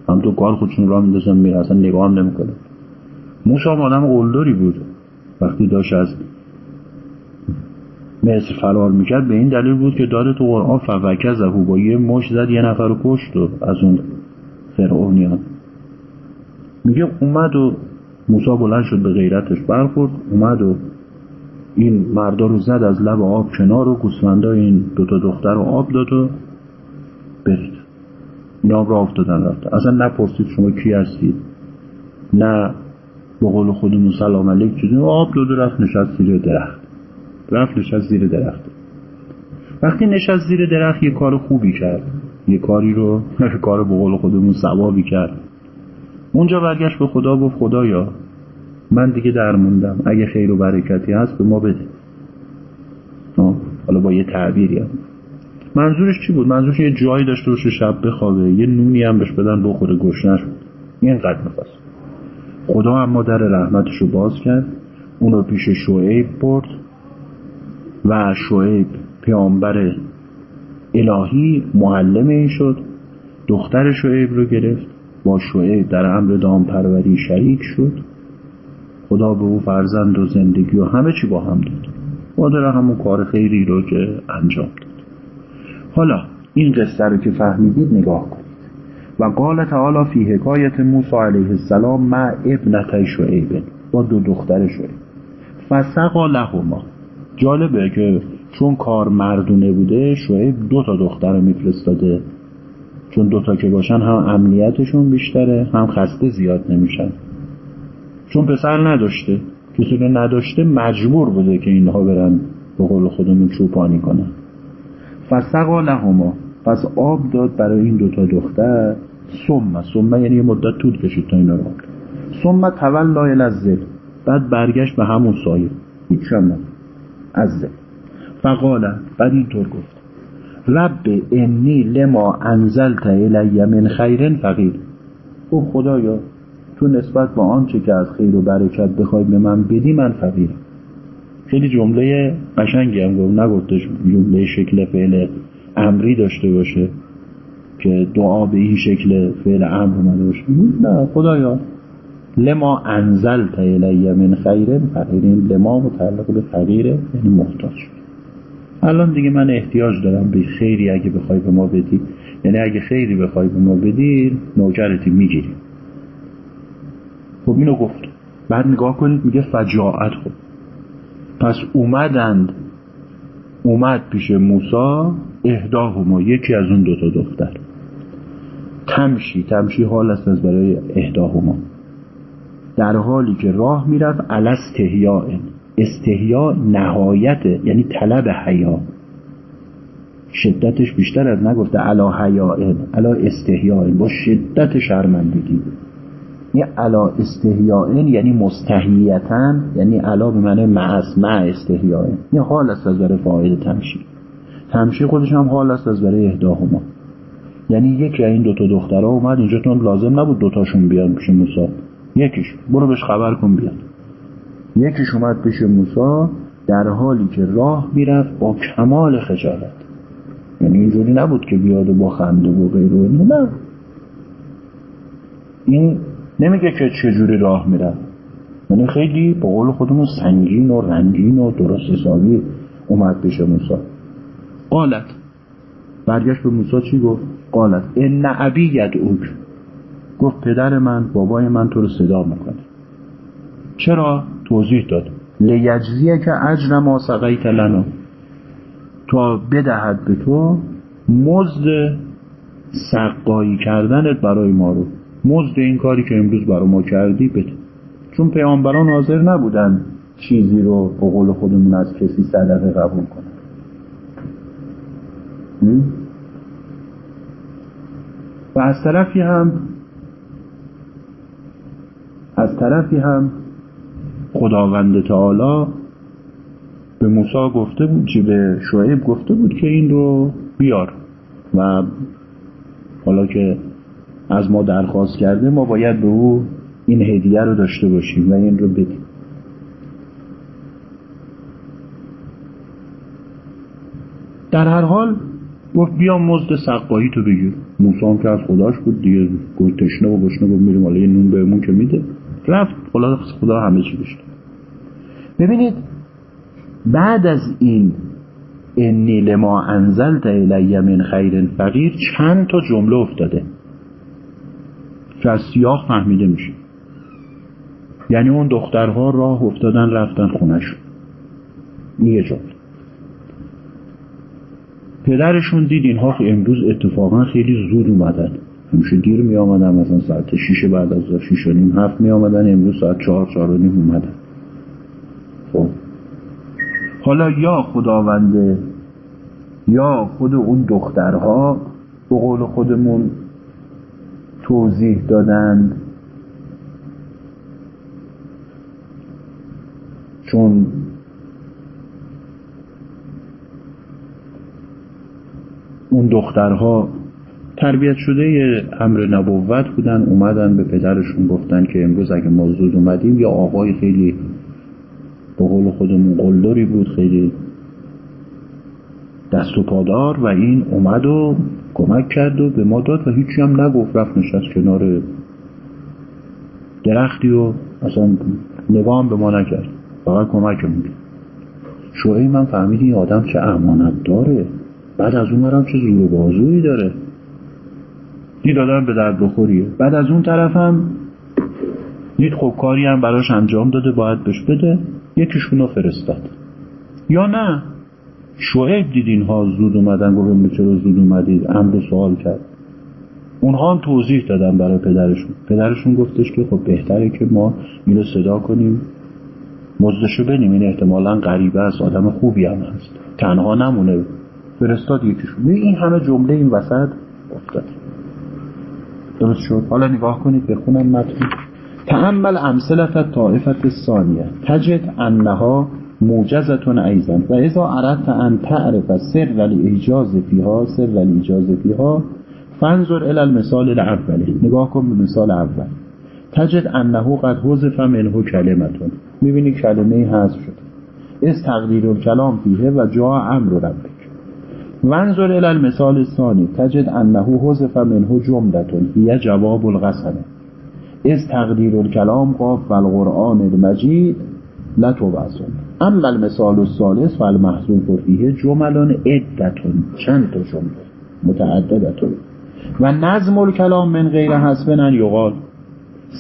هم تو کار خودشون را میدازن میره اصلا نگاه هم نمی‌کنه موسی آدم قلدری بود. وقتی داشت از مصر فرار می‌کرد به این دلیل بود که داره تو قرآن فوکه زهو با یه مش زد یه نفر رو کشت و از اون فرعونیان. میگه اومد و موسی بلند شد به غیرتش برخورد اومد و این مردا رو زد از لب آب کنار و گوسفندا این دوتا دختر رو آب داد و برید. اینا را افتادن رفته. اصلا نپرسید شما کی هستید. نه به قول خودمون سلام علیک چیزی. آب داد و رفت نشست زیر درخت. رفت نشست زیر درخت. وقتی نشست زیر درخت یه کار خوبی کرد. یه کاری رو کار به قول خودمون ثوابی کرد. اونجا برگشت به خدا گفت خدایا من دیگه درموندم اگه خیر و برکتی هست به ما بده. حالا با یه تعبیری هم. منظورش چی بود؟ منظورش یه جایی داشته باشه شب بخوابه یه نونی هم بهش بدن بخوره گشنش اینقدر می‌خواست خدا اما در رحمتش رو باز کرد. اونو پیش شعیب برد و شعیب پیامبر الهی معلم این شد. دختر شعیب رو گرفت. با شعیب در امر دامپروری شریک شد. خدا به او فرزند و زندگی و همه چی با هم داد. مادر همون کار خیری رو که انجام داد. حالا این قصه رو که فهمیدید نگاه کنید. و قال تعالی فی حکایت موسی علیه السلام مع ابنتی شعیب با دو دختر شعیب. فسقا لهما. جالبه که چون کار مردونه بوده شعیب دو تا دختر میفرستاده. چون دوتا که باشن هم امنیتشون بیشتره هم خسته زیاد نمیشن. چون پسر نداشته کسی رو نداشته مجبور بوده که اینها برن به قول خودمون چوپانی کنن. فسقا لهما. پس آب داد برای این دوتا دختر. سمه سمه یعنی یه مدت طول کشید تا اینا رو سمه تولا الازل بعد برگشت به همون سایه. هیچ هم از زل فقاله بعد اینطور گفت. رب انی لما انزلت الی من خیرن فقیر. او خدایا تو نسبت با آنچه که از خیر و برکت بخوای به من بدی من فقیرم. خیلی جمله قشنگی هم گفت. نگفتش جمله شکل فعل امری داشته باشه که دعا به این شکل فعل امر اومده باشه. نه خدایا. لما انزلت الی من خیر فقیرین لما متعلق به فقیره یعنی محتاج. الان دیگه من احتیاج دارم به خیری اگه بخوای به ما بدی. یعنی اگه خیری بخوای به ما بدی نوکرتی می‌گیری. خب اینو گفت. بعد نگاه کنید میگه فجاعت خب. پس اومدند. اومد پیش موسا اهداهما یکی از اون دوتا دختر. تمشی تمشی حال است از برای اهداهما در حالی که راه می‌رفت علس تهیاء استهیا نهایت یعنی طلب حیا. شدتش بیشتر از نگفته علا حیاء علا استحیاء. با شدت شرمندگی یعنی علا استحیاء یعنی مستحییتا یعنی علا به معنی معص مع استحیاء یعنی حال است از برای فاعل تمشی تمشی خودش هم حال است از برای اهداهما. یعنی یکی این دوتا دخترها اومد اینجا تو لازم نبود دوتاشون بیان پیش موسی. یکیش برو بهش خبر کن بیاد. یکیش اومد پیش موسی در حالی که راه می‌رفت با کمال خجالت. یعنی اینجوری نبود که بیاد و با خنده و غیره نه. این نمیگه که چجوری راه می‌رفت یعنی خیلی با قول خودمون سنگین و رنگین و درست حسابی اومد پیش موسی. قالت. برگشت به موسی چی گفت؟ قالت. ان ابی یدعوک. گفت پدر من بابای من تو رو صدا می‌کنه. چرا؟ توضیح داد. لیجزیه که اجر ما سقیت لنا. تا بدهد به تو مزد سقایی کردنت برای ما رو. مزد این کاری که امروز برای ما کردی بده. چون پیامبران حاضر نبودن چیزی رو به قول خودمون از کسی صدقه قبول کنم و از طرفی هم از طرفی هم خداوند تعالی به موسی گفته بود چی به شعیب گفته بود که این رو بیار و حالا که از ما درخواست کرده ما باید به او این هدیه رو داشته باشیم و این رو بدیم. در هر حال گفت بیا مزد سقایی تو بگیر. موسی هم که از خداش بود دیگه گفت تشنه و گشنه گفت میریم حالا یه نون بهمون که میده. رفت. خدا خدا همه چی داشت ببینید بعد از این انی لما انزلت الی من خیر فقیر چند تا جمله افتاده. که از سیاق فهمیده میشه. یعنی اون دخترها راه افتادن رفتن خونشون یه جمله پدرشون دید اینها امروز اتفاقا خیلی زود اومدن. همیشه دیر می آمدن مثلا ساعت شیش بعد از شیش و نیم هفت می آمدن امروز ساعت چهار چهار و نیم اومدن. خب. حالا یا خداونده یا خود اون دخترها به قول خودمون توضیح دادند. چون اون دخترها تربیت شده امر نبوت بودن اومدن به پدرشون گفتن که امروز اگه ما زود اومدیم یا آقای خیلی به قول خودمون قلدری بود خیلی دست و پادار و این اومد و کمک کرد و به ما داد و هیچی هم نگفت. رفت نشست کنار درختی و اصلا نگاه به ما نکرد. فقط کمک کرد شوهی من فهمیدی این آدم چه امانت داره؟ بعد از اون چه زور و بازویی داره؟ دید آدم به درد بخوریه. بعد از اون طرفم دید خب کاری هم براش انجام داده باید بهش بده. یکیشون رو فرستاد. یا نه؟ شعیب دید اینها زود اومدن گفتم چرا زود اومدید؟ امر سوال کرد. اونها هم توضیح دادن برای پدرشون. پدرشون گفتش که خب بهتره که ما اینو صدا کنیم مزدشو بنیم. این احتمالا غریبه است آدم خوبی هم هست. تنها نمونه. فرستاد یکیشون. این همه جمله این وسط افتاد. درست شد؟ حالا نگاه کنید بخونم متن. تعمل امثلت طائفت ثانیه تجد انها موجزتون ایزن و اذا اردت ان تعرف سر ولی ایجاز فیها سر ولی ایجاز فیها فنظر الى المثال الاولی نگاه کن به مثال اول. تجد انه قد حذف منه کلمتون. می‌بینی کلمه حذف شد از تقدیر الکلام فیه و جا امر ربک. وانظر الى المثال الثانی. تجد انه حذف منه جملتون. هی جواب القسمه از تقدیر الکلام قاف و القرآن المجید لتوبسون اما المثال الثالث و المحذوف فیه جملان عدتون چند تا جمله؟ متعددتون. و نظم الکلام من غیر حسب ان یقال.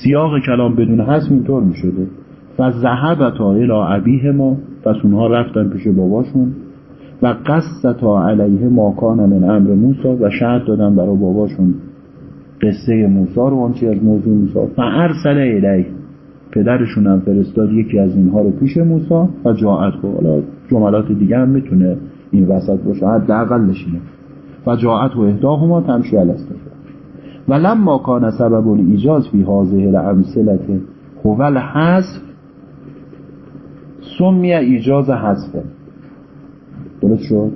سیاق کلام بدون حسب اینطور می شده و ذهب تا الى ابیه ما پس اونها رفتن پیش باباشون. و قصد تا علیه ماکان من امر موسی و شهد دادن برای باباشون. قصه موسی رو آنچه از موضوع موسی ارسل الیه. پدرشون هم فرستاد یکی از اینها رو پیش موسی و جاعت و حالا جملات دیگه هم می‌تونه این وسط باشه. حداقل نشینه. و جاعت و اهداهما تمشی الاستفاده و لما کان سبب ایجاز فی هذه الامثله هو الحذف سمی ایجاز حذفه. درست شد؟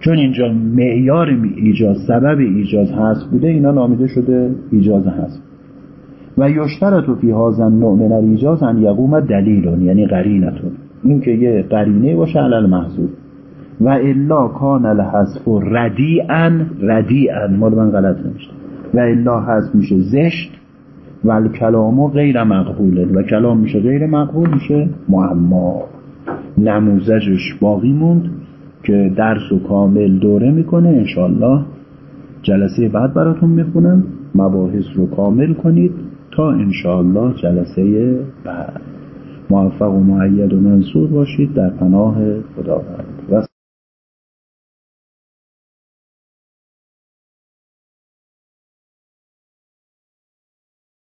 چون اینجا معیار ایجاز سبب ایجاز هست بوده اینا نامیده شده ایجاز هست و یشترط فی هازن نوع من ان یقوم دلیلون یعنی قرینتون. این که یه قرینه باشه علل محضور و الا کان الحذف ردیعا ردیعا. مال من غلط نمیشه و الا حذف میشه زشت و کلامو غیر مقبوله و کلام میشه غیر مقبول میشه معما. نموزجش باقی موند که درس و کامل دوره می‌کنه انشالله جلسه بعد براتون می‌خونم. مباحث رو کامل کنید. تا انشالله جلسه بعد. موفق و معید و منصور باشید. در پناه خداوند.